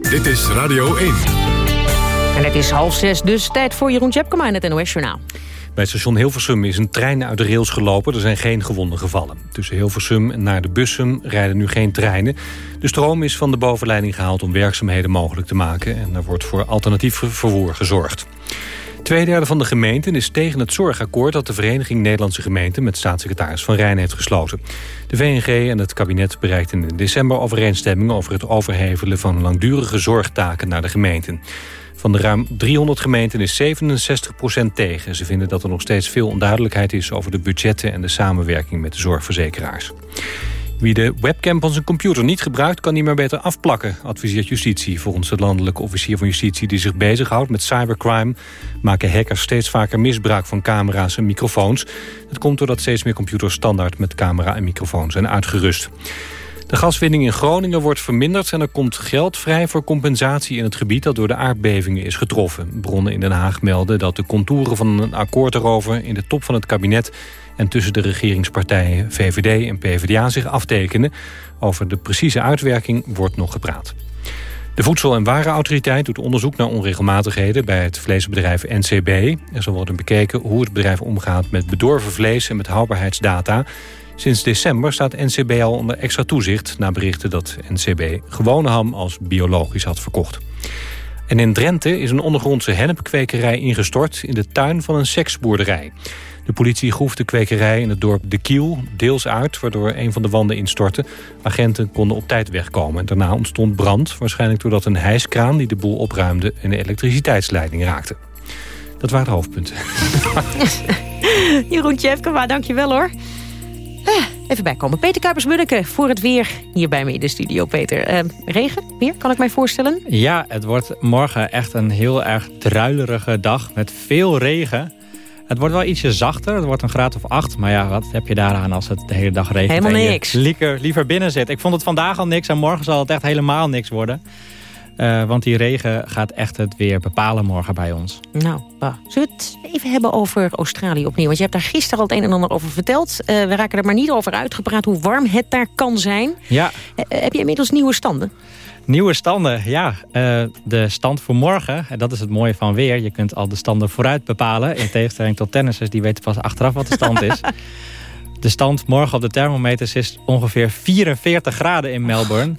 Dit is Radio 1. En het is half zes, dus tijd voor Jeroen Tjepkema in het NOS Journaal. Bij het station Hilversum is een trein uit de rails gelopen. Er zijn geen gewonden gevallen. Tussen Hilversum en naar de Bussum rijden nu geen treinen. De stroom is van de bovenleiding gehaald om werkzaamheden mogelijk te maken. En er wordt voor alternatief vervoer gezorgd. Tweederde van de gemeenten is tegen het zorgakkoord... dat de Vereniging Nederlandse Gemeenten met staatssecretaris Van Rijn heeft gesloten. De VNG en het kabinet bereikten in december overeenstemming... over het overhevelen van langdurige zorgtaken naar de gemeenten. Van de ruim 300 gemeenten is 67% tegen. Ze vinden dat er nog steeds veel onduidelijkheid is... over de budgetten en de samenwerking met de zorgverzekeraars. Wie de webcam van zijn computer niet gebruikt... kan die maar beter afplakken, adviseert justitie. Volgens de landelijke officier van justitie die zich bezighoudt met cybercrime... maken hackers steeds vaker misbruik van camera's en microfoons. Dat komt doordat steeds meer computers standaard met camera en microfoon zijn uitgerust. De gaswinning in Groningen wordt verminderd... en er komt geld vrij voor compensatie in het gebied... dat door de aardbevingen is getroffen. Bronnen in Den Haag melden dat de contouren van een akkoord erover... in de top van het kabinet en tussen de regeringspartijen VVD en PvdA zich aftekenen. Over de precieze uitwerking wordt nog gepraat. De Voedsel- en Warenautoriteit doet onderzoek naar onregelmatigheden bij het vleesbedrijf NCB. Er zal worden bekeken hoe het bedrijf omgaat met bedorven vlees en met houdbaarheidsdata. Sinds december staat NCB al onder extra toezicht... na berichten dat NCB gewone ham als biologisch had verkocht. En in Drenthe is een ondergrondse hennepkwekerij ingestort... in de tuin van een seksboerderij. De politie groef de kwekerij in het dorp De Kiel deels uit... waardoor een van de wanden instortte. Agenten konden op tijd wegkomen. Daarna ontstond brand, waarschijnlijk doordat een hijskraan... die de boel opruimde en de elektriciteitsleiding raakte. Dat waren de hoofdpunten. Jeroen Tjefkema, dankjewel hoor. Ah, Even bijkomen. Peter Kuipers-Munneke voor het weer hier bij me in de studio, Peter. Eh, regen, weer, kan ik mij voorstellen? Ja, het wordt morgen echt een heel erg druilerige dag met veel regen. Het wordt wel ietsje zachter, het wordt een graad of 8. Maar ja, wat heb je daaraan als het de hele dag regent? Helemaal niks. Liever, liever binnen zit. Ik vond het vandaag al niks en morgen zal het echt helemaal niks worden. Eh, want die regen gaat echt het weer bepalen morgen bij ons. Nou, bah. zullen we het even hebben over Australië opnieuw? Want je hebt daar gisteren al het een en ander over verteld. Eh, we raken er maar niet over uitgepraat hoe warm het daar kan zijn. Ja. Eh, heb je inmiddels nieuwe standen? Nieuwe standen, ja. De stand voor morgen, en dat is het mooie van weer. Je kunt al de standen vooruit bepalen. In tegenstelling tot tennissers, die weten pas achteraf wat de stand is. De stand morgen op de thermometers is ongeveer 44 graden in Melbourne.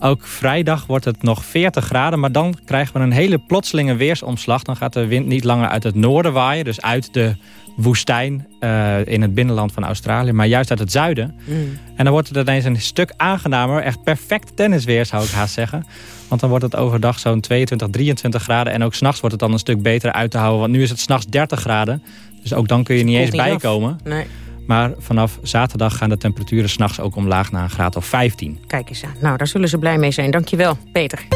Ook vrijdag wordt het nog 40 graden, maar dan krijgen we een hele plotselinge weersomslag. Dan gaat de wind niet langer uit het noorden waaien, dus uit de woestijn uh, in het binnenland van Australië, maar juist uit het zuiden. Mm. En dan wordt het ineens een stuk aangenamer, echt perfect tennisweer zou ik haast zeggen. Want dan wordt het overdag zo'n 22, 23 graden en ook s'nachts wordt het dan een stuk beter uit te houden. Want nu is het s'nachts 30 graden, dus ook dan kun je niet eens bijkomen. Nee. Maar vanaf zaterdag gaan de temperaturen s'nachts ook omlaag naar een graad of 15. Kijk eens aan. Nou, daar zullen ze blij mee zijn. Dankjewel, Peter.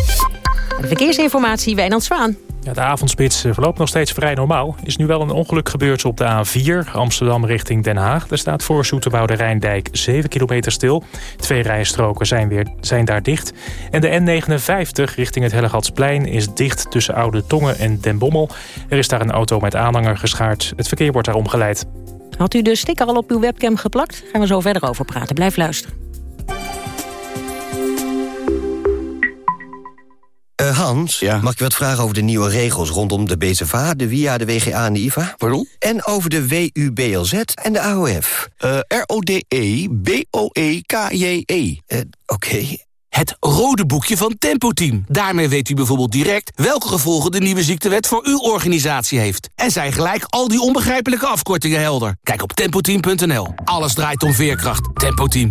De verkeersinformatie, Wijnand Zwaan. Ja, de avondspits eh, verloopt nog steeds vrij normaal. is nu wel een ongeluk gebeurd op de A4 Amsterdam richting Den Haag. Er staat voor Zoeterwoude Rijndijk 7 kilometer stil. Twee rijstroken zijn, weer, zijn daar dicht. En de N59 richting het Hellegatsplein is dicht tussen Oude Tongen en Den Bommel. Er is daar een auto met aanhanger geschaard. Het verkeer wordt daar omgeleid. Had u de sticker al op uw webcam geplakt? Gaan we zo verder over praten. Blijf luisteren. Uh, Hans, mag ik wat vragen over de nieuwe regels rondom de BZVA, de WIA, de WGA en de IVA? Pardon? En over de WUBLZ en de AOF. Uh, R-O-D-E-B-O-E-K-J-E. Uh, Oké. Het rode boekje van Tempo Team. Daarmee weet u bijvoorbeeld direct welke gevolgen de nieuwe ziektewet voor uw organisatie heeft. En zijn gelijk al die onbegrijpelijke afkortingen helder. Kijk op tempoteam.nl. Alles draait om veerkracht. Tempo Team.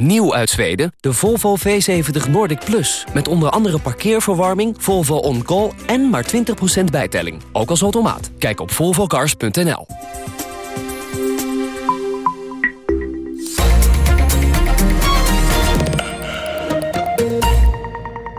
Nieuw uit Zweden, de Volvo V70 Nordic Plus. Met onder andere parkeerverwarming, Volvo On Call en maar 20% bijtelling. Ook als automaat. Kijk op volvocars.nl.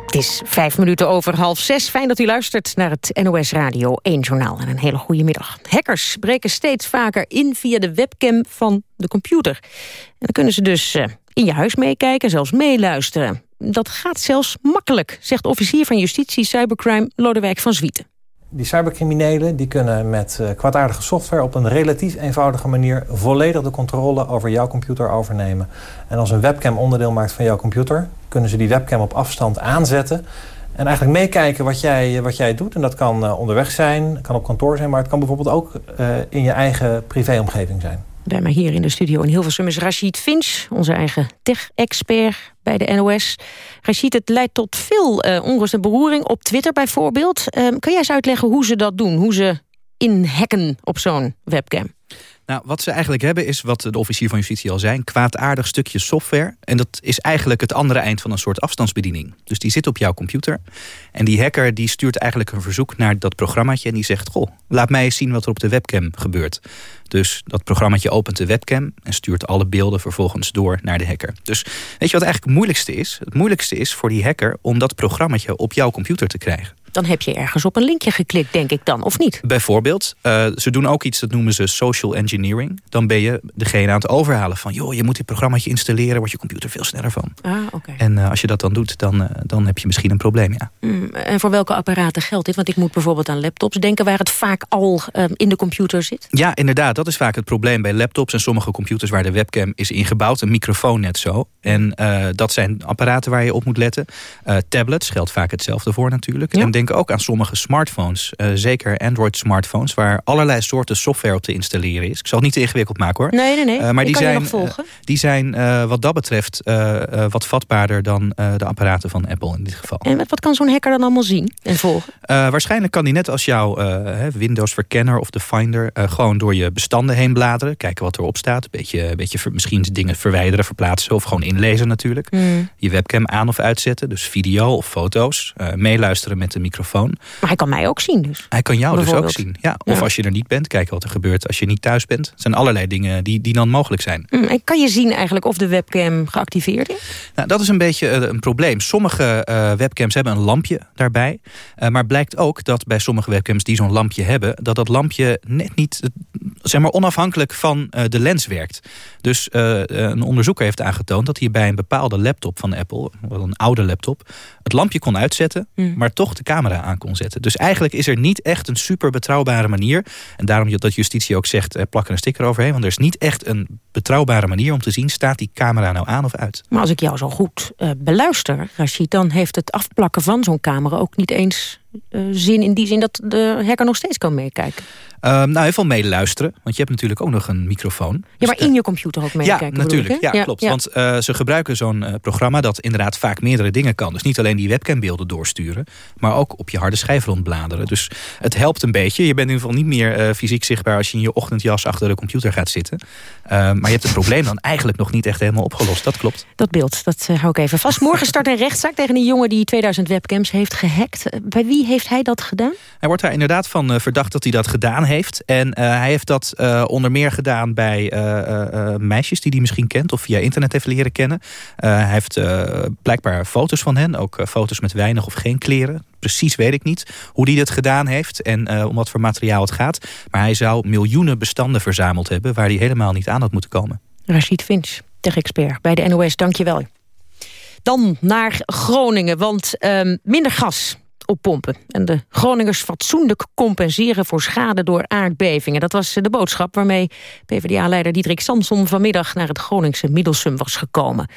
Het is vijf minuten over half zes. Fijn dat u luistert naar het NOS Radio 1 Journaal. En een hele goede middag. Hackers breken steeds vaker in via de webcam van de computer. En dan kunnen ze dus uh, in je huis meekijken, zelfs meeluisteren. Dat gaat zelfs makkelijk, zegt officier van justitie cybercrime Lodewijk van Zwieten. Die cybercriminelen die kunnen met uh, kwaadaardige software op een relatief eenvoudige manier volledig de controle over jouw computer overnemen. En als een webcam onderdeel maakt van jouw computer, kunnen ze die webcam op afstand aanzetten. En eigenlijk meekijken wat jij, wat jij doet. En dat kan uh, onderweg zijn, kan op kantoor zijn, maar het kan bijvoorbeeld ook in je eigen privéomgeving zijn. Bij mij hier in de studio in Hilversum is Rashid Finch, onze eigen tech-expert bij de NOS. Rashid, het leidt tot veel uh, onrust en beroering op Twitter bijvoorbeeld. Uh, kan jij eens uitleggen hoe ze dat doen, hoe ze inhacken op zo'n webcam? Nou, wat ze eigenlijk hebben is, wat de officier van justitie al zei... een kwaadaardig stukje software. En dat is eigenlijk het andere eind van een soort afstandsbediening. Dus die zit op jouw computer. En die hacker die stuurt eigenlijk een verzoek naar dat programmaatje... en die zegt, goh, laat mij eens zien wat er op de webcam gebeurt. Dus dat programmaatje opent de webcam... en stuurt alle beelden vervolgens door naar de hacker. Dus weet je wat eigenlijk het moeilijkste is? Het moeilijkste is voor die hacker om dat programmaatje op jouw computer te krijgen. Dan heb je ergens op een linkje geklikt, denk ik dan, of niet? Bijvoorbeeld. Uh, ze doen ook iets, dat noemen ze social engineering. Dan ben je degene aan het overhalen van... joh, je moet dit programmaatje installeren, wordt je computer veel sneller van. Ah, oké. En uh, als je dat dan doet, dan, uh, dan heb je misschien een probleem, ja. Mm, en voor welke apparaten geldt dit? Want ik moet bijvoorbeeld aan laptops denken... waar het vaak al in de computer zit. Ja, inderdaad. Dat is vaak het probleem bij laptops en sommige computers... waar de webcam is ingebouwd, een microfoon net zo. En dat zijn apparaten waar je op moet letten. tablets geldt vaak hetzelfde voor natuurlijk. Ja. En denk ook aan sommige smartphones. Uh, zeker Android-smartphones, waar allerlei soorten software op te installeren is. Ik zal het niet te ingewikkeld maken hoor. Nee, nee, nee. Uh, maar die zijn, uh, die zijn wat dat betreft wat vatbaarder dan de apparaten van Apple in dit geval. En wat kan zo'n hacker dan allemaal zien en volgen? waarschijnlijk kan die net als jouw Windows-verkenner of de Finder... gewoon door je bestanden heen bladeren. Kijken wat erop staat. Een beetje, beetje misschien dingen verwijderen, verplaatsen of gewoon inlezen natuurlijk. Mm. Je webcam aan of uitzetten, dus video of foto's. meeluisteren met de microfoon. Maar hij kan mij ook zien dus. Hij kan jou dus ook zien. Ja, of ja. als je er niet bent, kijken wat er gebeurt als je niet thuis bent. Er zijn allerlei dingen die, die dan mogelijk zijn. Mm, en kan je zien eigenlijk of de webcam geactiveerd is? Nou, dat is een beetje uh, een probleem. Sommige uh, webcams hebben een lampje daarbij. Uh, maar blijkt ook dat bij sommige webcams die zo'n lampje hebben... dat dat lampje net niet zeg maar, onafhankelijk van de lens werkt. Dus een onderzoeker heeft aangetoond dat hij bij een bepaalde laptop van Apple... wel een oude laptop, het lampje kon uitzetten... Mm. maar toch de camera aan kon zetten. Dus eigenlijk is er niet echt een super betrouwbare manier. En daarom dat justitie ook zegt, eh, plak er een sticker overheen. Want er is niet echt een betrouwbare manier om te zien... staat die camera nou aan of uit. Maar als ik jou zo goed uh, beluister, Rashid... dan heeft het afplakken van zo'n camera ook niet eens zin... in die zin dat de hacker nog steeds kan meekijken. Um, nou, even meeluisteren. Want je hebt natuurlijk ook nog een microfoon. Ja, maar in je computer ook meekijken. Ja, natuurlijk. Ja, ja, klopt. Ja. Want uh, ze gebruiken zo'n uh, programma dat inderdaad vaak meerdere dingen kan. Dus niet alleen die webcambeelden doorsturen. Maar ook op je harde schijf rondbladeren. Dus het helpt een beetje. Je bent in ieder geval niet meer uh, fysiek zichtbaar... als je in je ochtendjas achter de computer gaat zitten. maar je hebt het probleem dan eigenlijk nog niet echt helemaal opgelost. Dat klopt. Dat beeld, dat hou ik even vast. Morgen start een rechtszaak tegen een jongen die 2000 webcams heeft gehackt. Bij wie heeft hij dat gedaan? Hij wordt daar inderdaad van verdacht dat hij dat gedaan heeft. En uh, hij heeft dat uh, onder meer gedaan bij uh, meisjes die hij misschien kent... of via internet heeft leren kennen. hij heeft blijkbaar foto's van hen, ook foto's met weinig of geen kleren. Precies weet ik niet hoe hij dit gedaan heeft en om wat voor materiaal het gaat. Maar hij zou miljoenen bestanden verzameld hebben... waar hij helemaal niet aan had moeten komen. Rashid Finch, tech-expert bij de NOS, dank je wel. Dan naar Groningen, want uh, minder gas oppompen. En de Groningers fatsoenlijk compenseren voor schade door aardbevingen. Dat was de boodschap waarmee PvdA-leider Diederik Samson vanmiddag naar het Groningse Middelsum was gekomen.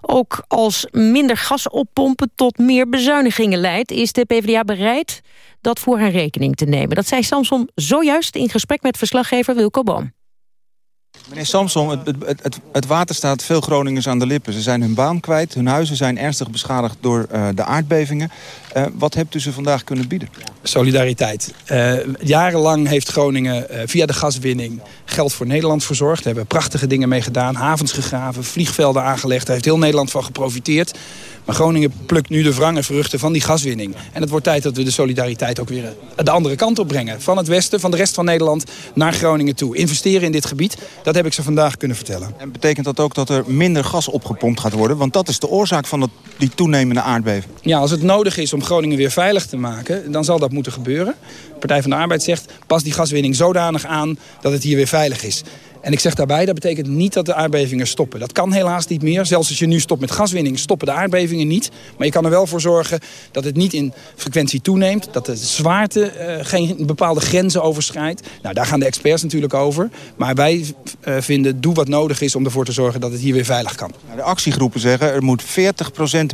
Ook als minder gas oppompen tot meer bezuinigingen leidt, is de PvdA bereid dat voor haar rekening te nemen. Dat zei Samson zojuist in gesprek met verslaggever Wilco Boom. Meneer Samson, het, het, het, het, water staat veel Groningers aan de lippen. Ze zijn hun baan kwijt, hun huizen zijn ernstig beschadigd door uh, de aardbevingen. Uh, wat hebt u ze vandaag kunnen bieden? Solidariteit. Uh, jarenlang heeft Groningen via de gaswinning geld voor Nederland verzorgd. Daar hebben prachtige dingen mee gedaan. Havens gegraven, vliegvelden aangelegd. Daar heeft heel Nederland van geprofiteerd. Maar Groningen plukt nu de wrange vruchten van die gaswinning. En het wordt tijd dat we de solidariteit ook weer de andere kant op brengen. Van het westen, van de rest van Nederland naar Groningen toe. Investeren in dit gebied, dat heb ik ze vandaag kunnen vertellen. En betekent dat ook dat er minder gas opgepompt gaat worden? Want dat is de oorzaak van dat, die toenemende aardbeving. Ja, als het nodig is om Groningen weer veilig te maken, dan zal dat moeten gebeuren. De Partij van de Arbeid zegt, pas die gaswinning zodanig aan dat het hier weer veilig is. En ik zeg daarbij, dat betekent niet dat de aardbevingen stoppen. Dat kan helaas niet meer. Zelfs als je nu stopt met gaswinning, stoppen de aardbevingen niet. Maar je kan er wel voor zorgen dat het niet in frequentie toeneemt. Dat de zwaarte uh, geen bepaalde grenzen overschrijdt. Nou, daar gaan de experts natuurlijk over. Maar wij uh, vinden, doe wat nodig is om ervoor te zorgen dat het hier weer veilig kan. Nou, de actiegroepen zeggen, er moet 40%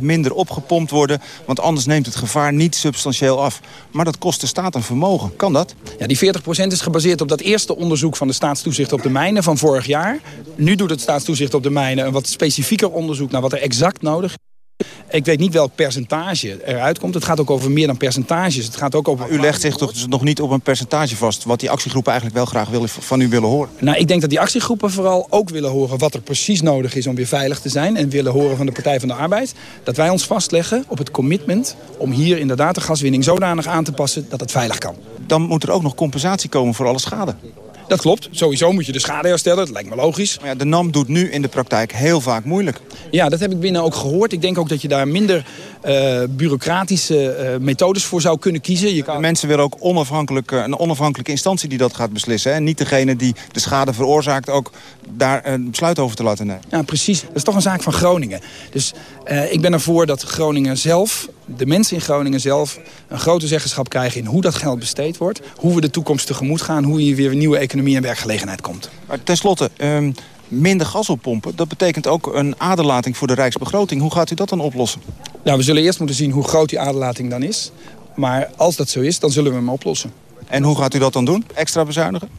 minder opgepompt worden. Want anders neemt het gevaar niet substantieel af. Maar dat kost de staat een vermogen. Kan dat? Ja, die 40% is gebaseerd op dat eerste onderzoek van de staatstoezicht op de mijnen van vorig jaar. Nu doet het staatstoezicht op de mijnen een wat specifieker onderzoek naar wat er exact nodig is. Ik weet niet welk percentage eruit komt. Het gaat ook over meer dan percentages. Het gaat ook over... U legt zich toch dus nog niet op een percentage vast... wat die actiegroepen eigenlijk wel graag willen, van u willen horen? Nou, ik denk dat die actiegroepen vooral ook willen horen... wat er precies nodig is om weer veilig te zijn. En willen horen van de Partij van de Arbeid... dat wij ons vastleggen op het commitment... om hier inderdaad de gaswinning zodanig aan te passen dat het veilig kan. Dan moet er ook nog compensatie komen voor alle schade. Dat klopt. Sowieso moet je de schade herstellen. Dat lijkt me logisch. Maar ja, de NAM doet nu in de praktijk heel vaak moeilijk. Ja, dat heb ik binnen ook gehoord. Ik denk ook dat je daar minder uh, bureaucratische uh, methodes voor zou kunnen kiezen. Je kan... Mensen willen ook onafhankelijk, een onafhankelijke instantie die dat gaat beslissen. En niet degene die de schade veroorzaakt ook daar een besluit over te laten nemen. Ja, precies. Dat is toch een zaak van Groningen. Dus uh, ik ben ervoor dat Groningen zelf, de mensen in Groningen zelf... een grote zeggenschap krijgen in hoe dat geld besteed wordt. Hoe we de toekomst tegemoet gaan. Hoe je weer nieuwe economie en werkgelegenheid komt. Maar tenslotte, um, minder gas oppompen... dat betekent ook een aderlating voor de rijksbegroting. Hoe gaat u dat dan oplossen? Nou, we zullen eerst moeten zien hoe groot die aderlating dan is. Maar als dat zo is, dan zullen we hem oplossen. En hoe gaat u dat dan doen? Extra bezuinigen?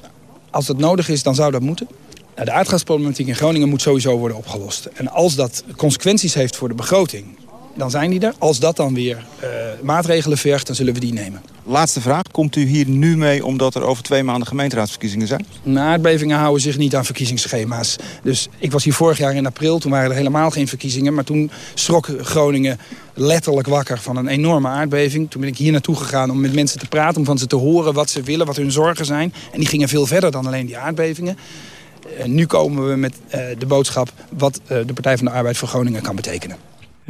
Als dat nodig is, dan zou dat moeten. Nou, de aardgasproblematiek in Groningen moet sowieso worden opgelost. En als dat consequenties heeft voor de begroting, dan zijn die er. Als dat dan weer uh, maatregelen vergt, dan zullen we die nemen. Laatste vraag. Komt u hier nu mee omdat er over twee maanden gemeenteraadsverkiezingen zijn? Nou, aardbevingen houden zich niet aan verkiezingsschema's. Dus ik was hier vorig jaar in april. Toen waren er helemaal geen verkiezingen. Maar toen schrok Groningen letterlijk wakker van een enorme aardbeving. Toen ben ik hier naartoe gegaan om met mensen te praten... om van ze te horen wat ze willen, wat hun zorgen zijn. En die gingen veel verder dan alleen die aardbevingen. Uh, nu komen we met uh, de boodschap wat de Partij van de Arbeid voor Groningen kan betekenen.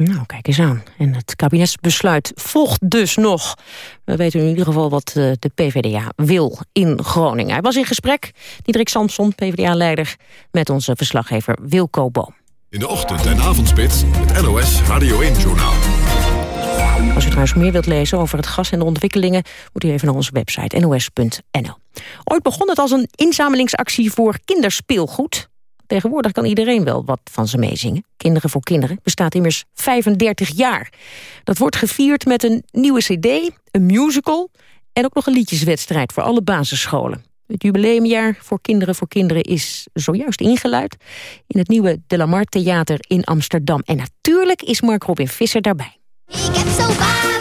Nou, kijk eens aan. En het kabinetsbesluit volgt dus nog. We weten in ieder geval wat de PvdA wil in Groningen. Hij was in gesprek, Diederik Samson, PvdA-leider... met onze verslaggever Wilco Boom. In de ochtend- en avondspits, het NOS Radio 1-journaal. Als u trouwens meer wilt lezen over het gas en de ontwikkelingen... moet u even naar onze website nos.nl. Ooit begon het als een inzamelingsactie voor kinderspeelgoed. Tegenwoordig kan iedereen wel wat van ze meezingen. Kinderen voor Kinderen bestaat immers 35 jaar. Dat wordt gevierd met een nieuwe cd, een musical... en ook nog een liedjeswedstrijd voor alle basisscholen. Het jubileumjaar voor Kinderen voor Kinderen is zojuist ingeluid... in het nieuwe De La Mar Theater in Amsterdam. En natuurlijk is Mark Robin Visser daarbij. Ik heb zo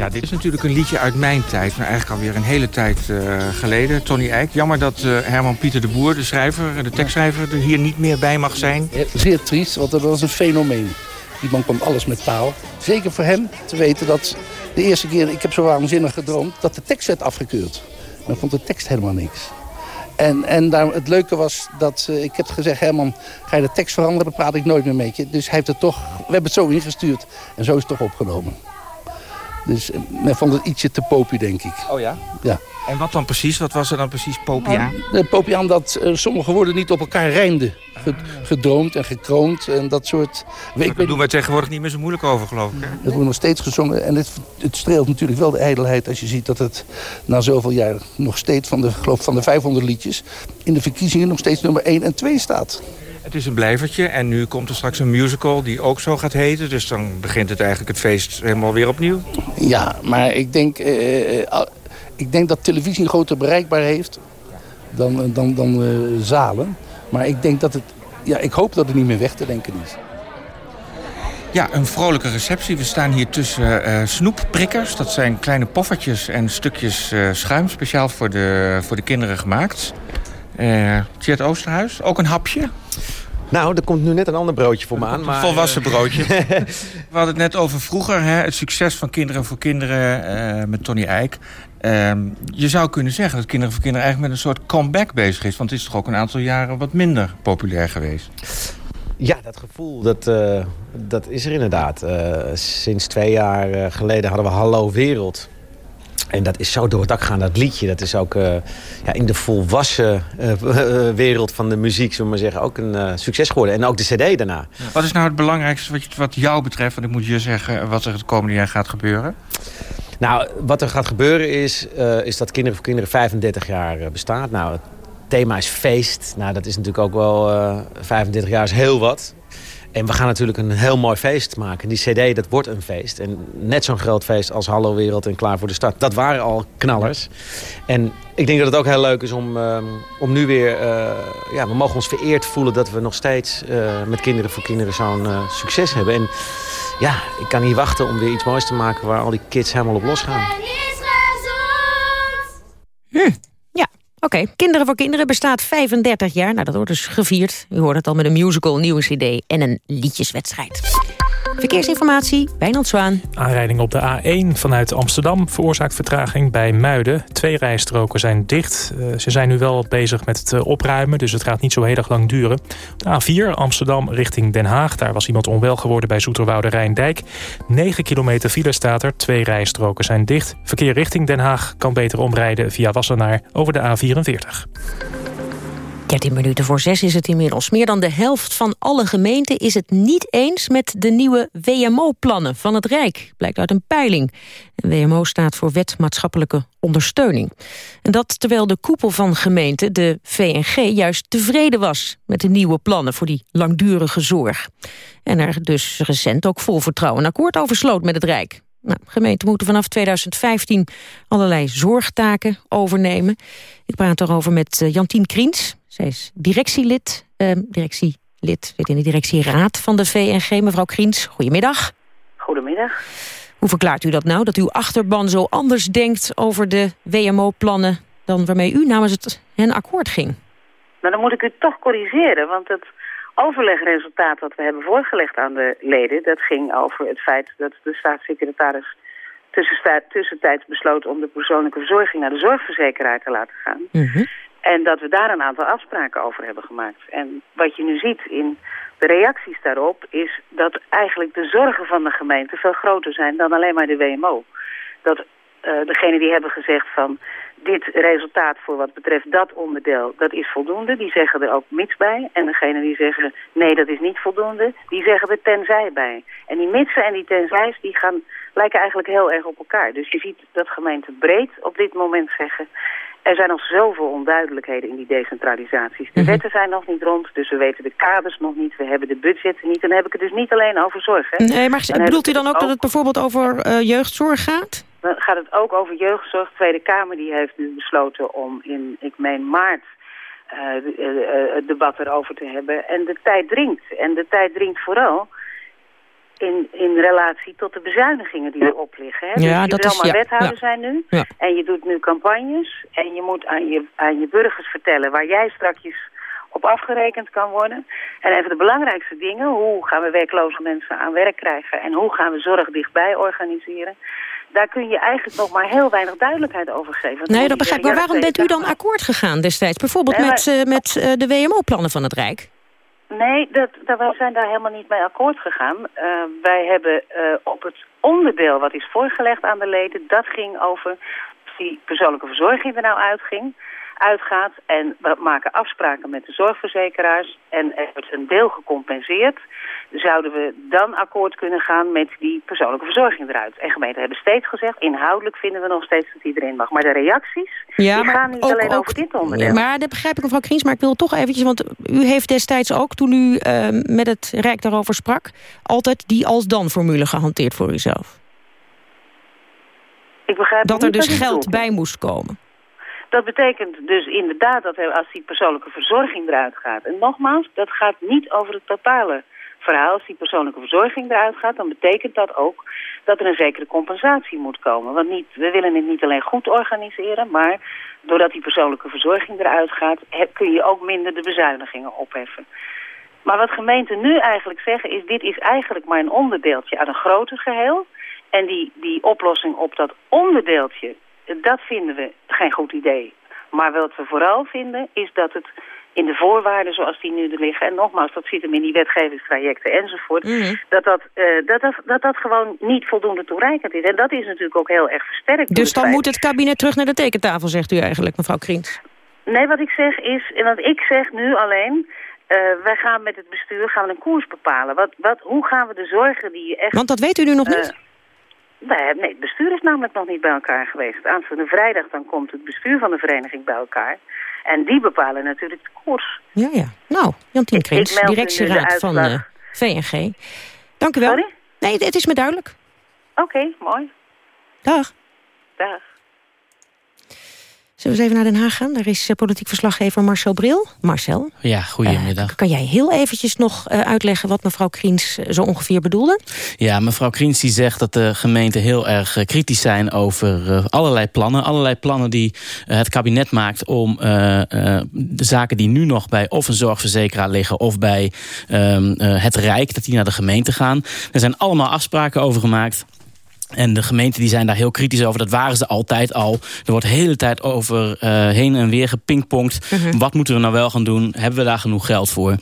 ja, dit is natuurlijk een liedje uit mijn tijd, maar eigenlijk alweer een hele tijd uh, geleden. Tony Eijk. Jammer dat uh, Herman Pieter de Boer, de schrijver, de tekstschrijver, er hier niet meer bij mag zijn. Zeer triest, want dat was een fenomeen. Die man kwam alles met taal. Zeker voor hem te weten dat de eerste keer, ik heb zo waanzinnig gedroomd, dat de tekst werd afgekeurd. Men vond de tekst helemaal niks. En, en daar, het leuke was dat uh, ik heb gezegd... Herman, ga je de tekst veranderen, dan praat ik nooit meer met je. Dus hij heeft het toch, we hebben het zo ingestuurd. En zo is het toch opgenomen. Dus men vond het ietsje te popie, denk ik. Oh ja? Ja. En wat dan precies? Wat was er dan precies popie aan? Nou, popie aan dat uh, sommige woorden niet op elkaar rijmden. Gedroomd en gekroond en dat soort... Daar doen wij tegenwoordig niet meer zo moeilijk over, geloof ik. Hè? Het wordt nog steeds gezongen en het, het streelt natuurlijk wel de ijdelheid... als je ziet dat het na zoveel jaar nog steeds van de, geloof, van de 500 liedjes... in de verkiezingen nog steeds nummer 1 en 2 staat. Het is een blijvertje en nu komt er straks een musical die ook zo gaat heten. Dus dan begint het eigenlijk het feest helemaal weer opnieuw. Ja, maar ik denk, uh, ik denk dat televisie een groter bereikbaar heeft dan, dan, dan uh, zalen. Maar ik denk dat het, ja, ik hoop dat het niet meer weg te denken is. Ja, een vrolijke receptie. We staan hier tussen uh, snoepprikkers. Dat zijn kleine poffertjes en stukjes uh, schuim. Speciaal voor de, voor de kinderen gemaakt. Uh, Tjert Oosterhuis, ook een hapje? Nou, er komt nu net een ander broodje voor me aan. Maar... Een volwassen broodje. We hadden het net over vroeger, hè, het succes van Kinderen voor Kinderen uh, met Tony Eijk. Uh, je zou kunnen zeggen dat Kinderen voor Kinderen eigenlijk met een soort comeback bezig is. Want het is toch ook een aantal jaren wat minder populair geweest. Ja, dat gevoel, dat, uh, dat is er inderdaad. sinds twee jaar geleden hadden we Hallo Wereld. En dat is zo door het dak gaan, dat liedje. Dat is ook uh, ja, in de volwassen uh, wereld van de muziek, zullen we maar zeggen, ook een uh, succes geworden. En ook de cd daarna. Wat is nou het belangrijkste wat, wat jou betreft, want ik moet je zeggen, wat er het komende jaar gaat gebeuren? Nou, wat er gaat gebeuren is, is dat Kinderen voor Kinderen 35 jaar bestaat. Nou, het thema is feest. Nou, dat is natuurlijk ook wel, 35 jaar is heel wat. En we gaan natuurlijk een heel mooi feest maken. Die cd, dat wordt een feest. En net zo'n groot feest als Hallo Wereld en Klaar voor de Start. Dat waren al knallers. En ik denk dat het ook heel leuk is om, um, om nu weer... Uh, ja, we mogen ons vereerd voelen dat we nog steeds uh, met Kinderen voor Kinderen zo'n uh, succes hebben. En ja, ik kan niet wachten om weer iets moois te maken waar al die kids helemaal op losgaan. Hm. Oké. Kinderen voor Kinderen bestaat 35 jaar. Nou, dat wordt dus gevierd. U hoort het al met een musical, nieuwe cd en een liedjeswedstrijd. Verkeersinformatie, Wijnand Zwaan. Aanrijding op de A1 vanuit Amsterdam veroorzaakt vertraging bij Muiden. Twee rijstroken zijn dicht. Uh, ze zijn nu wel bezig met het uh, opruimen, dus het gaat niet zo heel erg lang duren. De A4 Amsterdam richting Den Haag. Daar was iemand onwel geworden bij Zoeterwoude Rijndijk. 9 kilometer file staat er. Twee rijstroken zijn dicht. Verkeer richting Den Haag kan beter omrijden via Wassenaar over de A44. 13 minuten voor 6 is het inmiddels. Meer dan de helft van alle gemeenten is het niet eens met de nieuwe WMO-plannen van het Rijk. Blijkt uit een peiling. WMO staat voor Wet Maatschappelijke Ondersteuning. En dat terwijl de koepel van gemeenten, de VNG, juist tevreden was met de nieuwe plannen voor die langdurige zorg. En er dus recent ook vol vertrouwen een akkoord over sloot met het Rijk. Nou, gemeenten moeten vanaf 2015 allerlei zorgtaken overnemen. Ik praat erover met uh, Jantien Kriens. Zij is directielid, uh, directielid in de directieraad van de VNG. Mevrouw Kriens, goedemiddag. Goedemiddag. Hoe verklaart u dat nou, dat uw achterban zo anders denkt over de WMO-plannen... dan waarmee u namens het hen akkoord ging? Nou, dan moet ik u toch corrigeren, want het overlegresultaat dat we hebben voorgelegd aan de leden... dat ging over het feit dat de staatssecretaris tussentijds besloot... om de persoonlijke verzorging naar de zorgverzekeraar te laten gaan. Mhm. En dat we daar een aantal afspraken over hebben gemaakt. En wat je nu ziet in de reacties daarop... is dat eigenlijk de zorgen van de gemeente veel groter zijn dan alleen maar de WMO. Dat uh, degenen die hebben gezegd van dit resultaat voor wat betreft dat onderdeel, dat is voldoende. Die zeggen er ook mits bij. En degene die zeggen, nee, dat is niet voldoende, die zeggen er tenzij bij. En die mitsen en die tenzijs, die gaan, lijken eigenlijk heel erg op elkaar. Dus je ziet dat gemeenten breed op dit moment zeggen... Er zijn nog zoveel onduidelijkheden in die decentralisaties. De Mhm. wetten zijn nog niet rond, dus we weten de kaders nog niet. We hebben de budgetten niet. En dan heb ik het dus niet alleen over zorg. Hè. Nee, maar Dan bedoelt u dan ook dat het bijvoorbeeld over eh, jeugdzorg gaat? Dan gaat het ook over jeugdzorg. De Tweede Kamer die heeft nu besloten om in, ik meen maart, eh, het debat erover te hebben. En de tijd dringt. En de tijd dringt vooral in, in relatie tot de bezuinigingen die erop liggen. Hè? Ja, dus je dat wil is- maar ja, wethouder ja. zijn nu. Ja. En je doet nu campagnes. En je moet aan je, aan je burgers vertellen waar jij strakjes op afgerekend kan worden. En even de belangrijkste dingen. Hoe gaan we werkloze mensen aan werk krijgen? En hoe gaan we zorg dichtbij organiseren? Daar kun je eigenlijk nog maar heel weinig duidelijkheid over geven. Nee, dat begrijp ik. Maar waarom bent u dan akkoord gegaan destijds? Bijvoorbeeld Nee, met, eh, met eh, de WMO-plannen van het Rijk? Nee, dat, dat, wij zijn daar helemaal niet mee akkoord gegaan. Eh, wij hebben eh, op het onderdeel wat is voorgelegd aan de leden... dat ging over of die persoonlijke verzorging er nou uitging, uitgaat. En we maken afspraken met de zorgverzekeraars. En er wordt een deel gecompenseerd. Zouden we dan akkoord kunnen gaan met die persoonlijke verzorging eruit. En gemeenten hebben steeds gezegd... inhoudelijk vinden we nog steeds dat die erin mag. Maar de reacties Ja, die maar gaan niet ook- alleen ook- over dit onderdeel. Ja, maar dat begrijp ik mevrouw Kriens, maar ik wil toch eventjes... want u heeft destijds ook, toen u eh, met het Rijk daarover sprak... altijd die als-dan-formule gehanteerd voor uzelf. Ik begrijp Dat er dus geld bij moest komen. Dat betekent dus inderdaad dat als die persoonlijke verzorging eruit gaat... en nogmaals, dat gaat niet over het totale verhaal. Als die persoonlijke verzorging eruit gaat... dan betekent dat ook dat er een zekere compensatie moet komen. Want niet, we willen het niet alleen goed organiseren... maar doordat die persoonlijke verzorging eruit gaat... heb- kun je ook minder de bezuinigingen opheffen. Maar wat gemeenten nu eigenlijk zeggen is... dit is eigenlijk maar een onderdeeltje uit een groter geheel... En die, die oplossing op dat onderdeeltje, dat vinden we geen goed idee. Maar wat we vooral vinden, is dat het in de voorwaarden zoals die nu er liggen... en nogmaals, dat zit hem in die wetgevingstrajecten enzovoort... dat, dat, eh, dat, dat, dat dat gewoon niet voldoende toereikend is. En dat is natuurlijk ook heel erg versterkt. Dus dan moet het kabinet terug naar de tekentafel, zegt u eigenlijk, mevrouw Kriens. Nee, wat ik zeg is, en want ik zeg nu alleen... eh, wij gaan met het bestuur gaan we een koers bepalen. Wat, wat, hoe gaan we de zorgen die je echt... Want dat weet u nu nog eh, niet? Nee, het bestuur is namelijk nog niet bij elkaar geweest. Aanstaande vrijdag dan komt het bestuur van de vereniging bij elkaar. En die bepalen natuurlijk de koers. Ja, ja. Nou, Jantien de directieraad van uitslag. eh, VNG. Dank u wel. Sorry? Nee, het is me duidelijk. Oké, mooi. Dag. Dag. Zullen we eens even naar Den Haag gaan? Daar is politiek verslaggever Marcel Bril. Marcel. Ja, goedemiddag. kan jij heel eventjes nog uitleggen wat mevrouw Kriens zo ongeveer bedoelde? Ja, mevrouw Kriens die zegt dat de gemeenten heel erg kritisch zijn over allerlei plannen. Allerlei plannen die het kabinet maakt om de zaken die nu nog bij of een zorgverzekeraar liggen of bij ehm, het Rijk, dat die naar de gemeente gaan. Er zijn allemaal afspraken over gemaakt. En de gemeenten die zijn daar heel kritisch over. Dat waren ze altijd al. Er wordt de hele tijd over uh, heen en weer gepingpongd. Mhm. Wat moeten we nou wel gaan doen? Hebben we daar genoeg geld voor?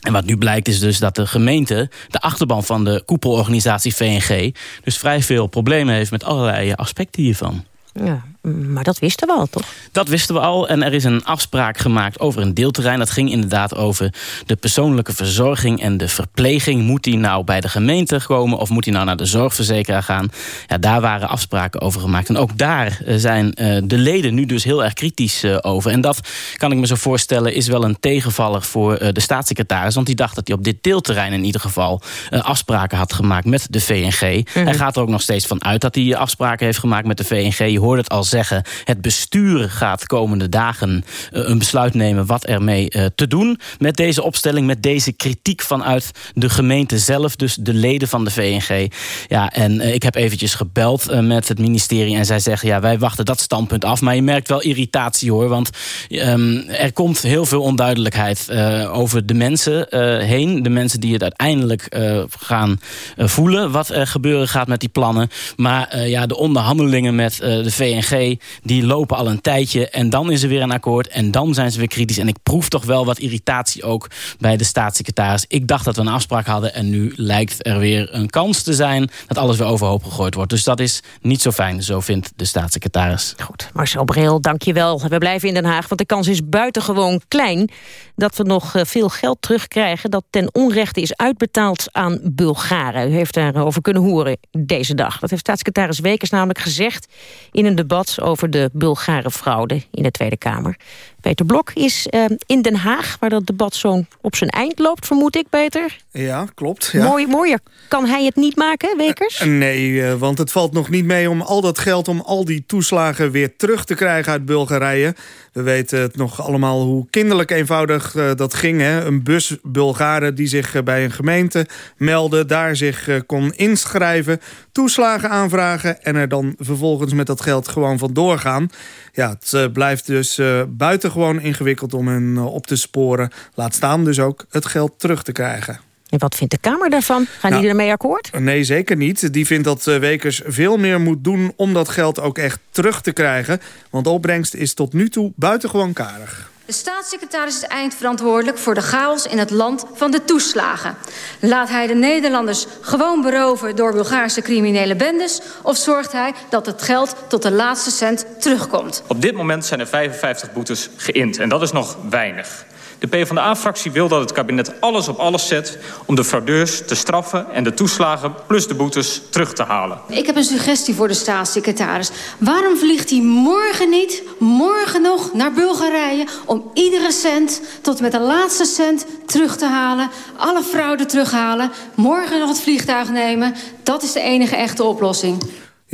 En wat nu blijkt is dus dat de gemeente, de achterban van de koepelorganisatie VNG... dus vrij veel problemen heeft met allerlei aspecten hiervan. Ja, maar dat wisten we al, toch? Dat wisten we al. En er is een afspraak gemaakt over een deelterrein. Dat ging inderdaad over de persoonlijke verzorging en de verpleging. Moet die nou bij de gemeente komen of moet die nou naar de zorgverzekeraar gaan? Ja, daar waren afspraken over gemaakt. En ook daar eh, zijn eh, de leden nu dus heel erg kritisch eh, over. En dat kan ik me zo voorstellen is wel een tegenvaller voor de staatssecretaris. Want die dacht dat hij op dit deelterrein in ieder geval afspraken had gemaakt met de VNG. Mhm. Hij gaat er ook nog steeds van uit dat hij afspraken heeft gemaakt met de VNG. Je hoorde het al zeggen, het bestuur gaat komende dagen eh, een besluit nemen wat ermee uh, te doen met deze opstelling, met deze kritiek vanuit de gemeente zelf, dus de leden van de VNG. Ja, en uh, ik heb eventjes gebeld met het ministerie en zij zeggen, ja, wij wachten dat standpunt af, maar je merkt wel irritatie hoor, want um, er komt heel veel onduidelijkheid over de mensen heen, de mensen die het uiteindelijk gaan voelen wat er gebeuren gaat met die plannen, maar ja, de onderhandelingen met de VNG die lopen al een tijdje en dan is er weer een akkoord en dan zijn ze weer kritisch. En ik proef toch wel wat irritatie ook bij de staatssecretaris. Ik dacht dat we een afspraak hadden en nu lijkt er weer een kans te zijn dat alles weer overhoop gegooid wordt. Dus dat is niet zo fijn, zo vindt de staatssecretaris. Goed, Marcel Bril, dankjewel. We blijven in Den Haag, want de kans is buitengewoon klein dat we nog eh, veel geld terugkrijgen dat ten onrechte is uitbetaald aan Bulgaren. U heeft daarover kunnen horen deze dag. Dat heeft staatssecretaris Wekers namelijk gezegd in een debat over de Bulgare fraude in de Tweede Kamer. Peter Blok is uh, in Den Haag, waar dat debat zo op zijn eind loopt, vermoed ik, Peter. Ja, klopt. Ja. Mooi, mooier kan hij het niet maken, Wekers? Uh, nee, uh, want het valt nog niet mee om al dat geld... om al die toeslagen weer terug te krijgen uit Bulgarije. We weten het nog allemaal hoe kinderlijk eenvoudig dat ging. Hè? Een bus Bulgaren die zich bij een gemeente meldde... daar zich kon inschrijven, toeslagen aanvragen... en er dan vervolgens met dat geld gewoon vandoor gaan. Ja, het blijft dus buiten gewoon ingewikkeld om hen eh, op te sporen. Laat staan dus ook het geld terug te krijgen. En wat vindt de Kamer daarvan? Gaan nou, die ermee akkoord? Nee, zeker niet. Die vindt dat eh, Wekers veel meer moet doen om dat geld ook echt terug te krijgen. Want de opbrengst is tot nu toe buitengewoon karig. De staatssecretaris is eindverantwoordelijk voor de chaos in het land van de toeslagen. Laat hij de Nederlanders gewoon beroven door Bulgaarse criminele bendes... of zorgt hij dat het geld tot de laatste cent terugkomt? Op dit moment zijn er 55 boetes geïnd en dat is nog weinig. De PvdA-fractie wil dat het kabinet alles op alles zet... om de fraudeurs te straffen en de toeslagen plus de boetes terug te halen. Ik heb een suggestie voor de staatssecretaris. Waarom vliegt hij morgen niet, morgen nog, naar Bulgarije... om iedere cent tot met de laatste cent terug te halen... alle fraude terughalen, morgen nog het vliegtuig nemen... dat is de enige echte oplossing.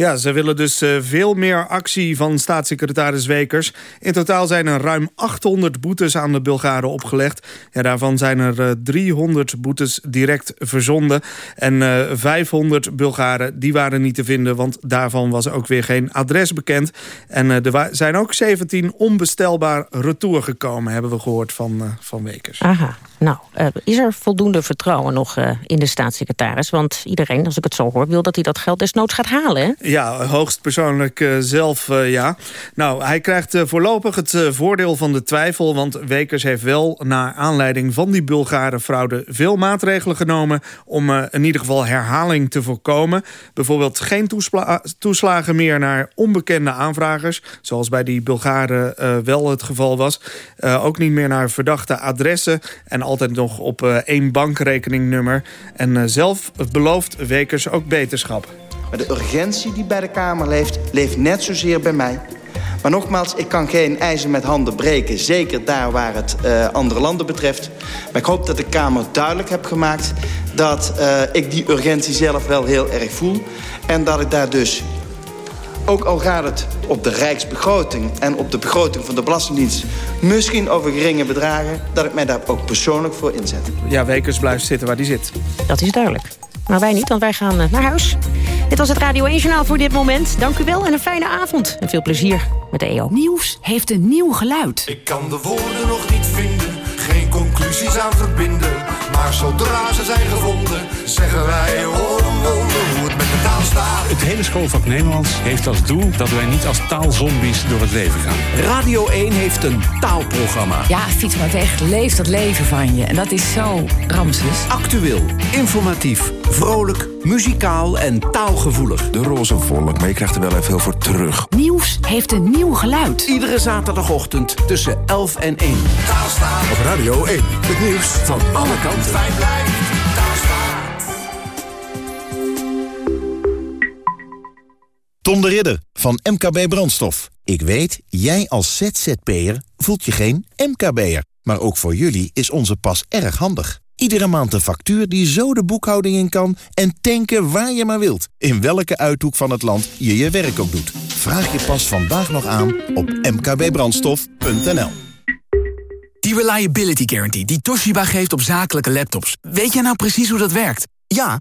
Ja, ze willen dus uh, veel meer actie van staatssecretaris Wekers. In totaal zijn er ruim 800 boetes aan de Bulgaren opgelegd. Ja, daarvan zijn er uh, eh, 300 boetes direct verzonden. En uh, eh, 500 Bulgaren die waren niet te vinden... want daarvan was ook weer geen adres bekend. En er zijn ook 17 onbestelbaar retour gekomen... hebben we gehoord van, van Wekers. Aha. Nou, is er voldoende vertrouwen nog in de staatssecretaris? Want iedereen, als ik het zo hoor, wil dat hij dat geld desnoods gaat halen, hè? Ja, hoogstpersoonlijk uh, zelf, uh, ja. Nou, hij krijgt voorlopig het voordeel van de twijfel... want Wekers heeft wel, naar aanleiding van die Bulgare fraude... veel maatregelen genomen om in ieder geval herhaling te voorkomen. Bijvoorbeeld geen toeslagen meer naar onbekende aanvragers... zoals bij die Bulgaren wel het geval was. ook niet meer naar verdachte adressen... en altijd nog op één bankrekeningnummer. En zelf belooft Wekers ook beterschap. Maar de urgentie die bij de Kamer leeft, leeft net zozeer bij mij. Maar nogmaals, ik kan geen ijzer met handen breken. Zeker daar waar het uh, andere landen betreft. Maar ik hoop dat de Kamer duidelijk heb gemaakt... dat ik die urgentie zelf wel heel erg voel. En dat ik daar dus Ook al gaat het op de rijksbegroting en op de begroting van de Belastingdienst... misschien over geringe bedragen, dat ik mij daar ook persoonlijk voor inzet. Ja, Wekers blijft zitten waar hij zit. Dat is duidelijk. Maar wij niet, want wij gaan eh, naar huis. Dit was het Radio 1-journaal voor dit moment. Dank u wel en een fijne avond. En veel plezier met de EO. Nieuws heeft een nieuw geluid. Ik kan de woorden nog niet vinden, geen conclusies aan verbinden. Maar zodra ze zijn gevonden, zeggen wij oh het hele schoolvak Nederlands heeft als doel dat wij niet als taalzombies door het leven gaan. Radio 1 heeft een taalprogramma. Ja, fiets maar weg, leef dat leven van je. En dat is zo Ramses. Actueel, informatief, vrolijk, muzikaal en taalgevoelig. De roze wolk, maar je krijgt er wel even veel voor terug. Nieuws heeft een nieuw geluid. Iedere zaterdagochtend tussen 11 en 1. Taalstaat. Op Radio 1, het nieuws van alle kanten. Fijn blijft, taalstaat. Tom de Ridder van MKB Brandstof. Ik weet, jij als ZZP'er voelt je geen MKB'er. Maar ook voor jullie is onze pas erg handig. Iedere maand een factuur die zo de boekhouding in kan... en tanken waar je maar wilt. In welke uithoek van het land je je werk ook doet. Vraag je pas vandaag nog aan op mkbbrandstof.nl. Die Reliability Guarantee die Toshiba geeft op zakelijke laptops. Weet jij nou precies hoe dat werkt? Ja,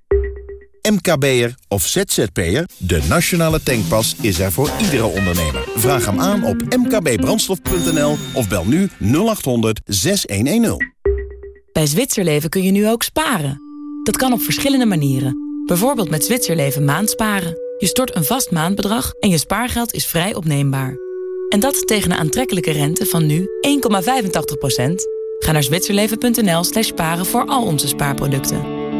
MKB'er of ZZP'er, de nationale tankpas is er voor iedere ondernemer. Vraag hem aan op mkbbrandstof.nl of bel nu 0800 6110. Bij Zwitserleven kun je nu ook sparen. Dat kan op verschillende manieren. Bijvoorbeeld met Zwitserleven maandsparen. Je stort een vast maandbedrag en je spaargeld is vrij opneembaar. En dat tegen een aantrekkelijke rente van nu 1,85%. Ga naar zwitserleven.nl slash sparen voor al onze spaarproducten.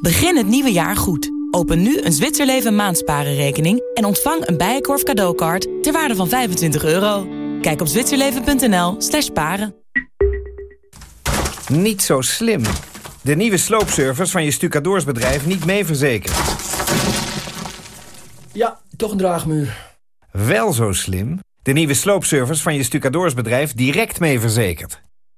Begin het nieuwe jaar goed. Open nu een Zwitserleven maandsparenrekening en ontvang een Bijenkorf cadeaukaart ter waarde van 25 euro. Kijk op zwitserleven.nl slash paren. Niet zo slim. De nieuwe sloopservice van je stucadoorsbedrijf niet mee verzekerd. Ja, toch een draagmuur. Wel zo slim. De nieuwe sloopservice van je stucadoorsbedrijf direct mee verzekerd.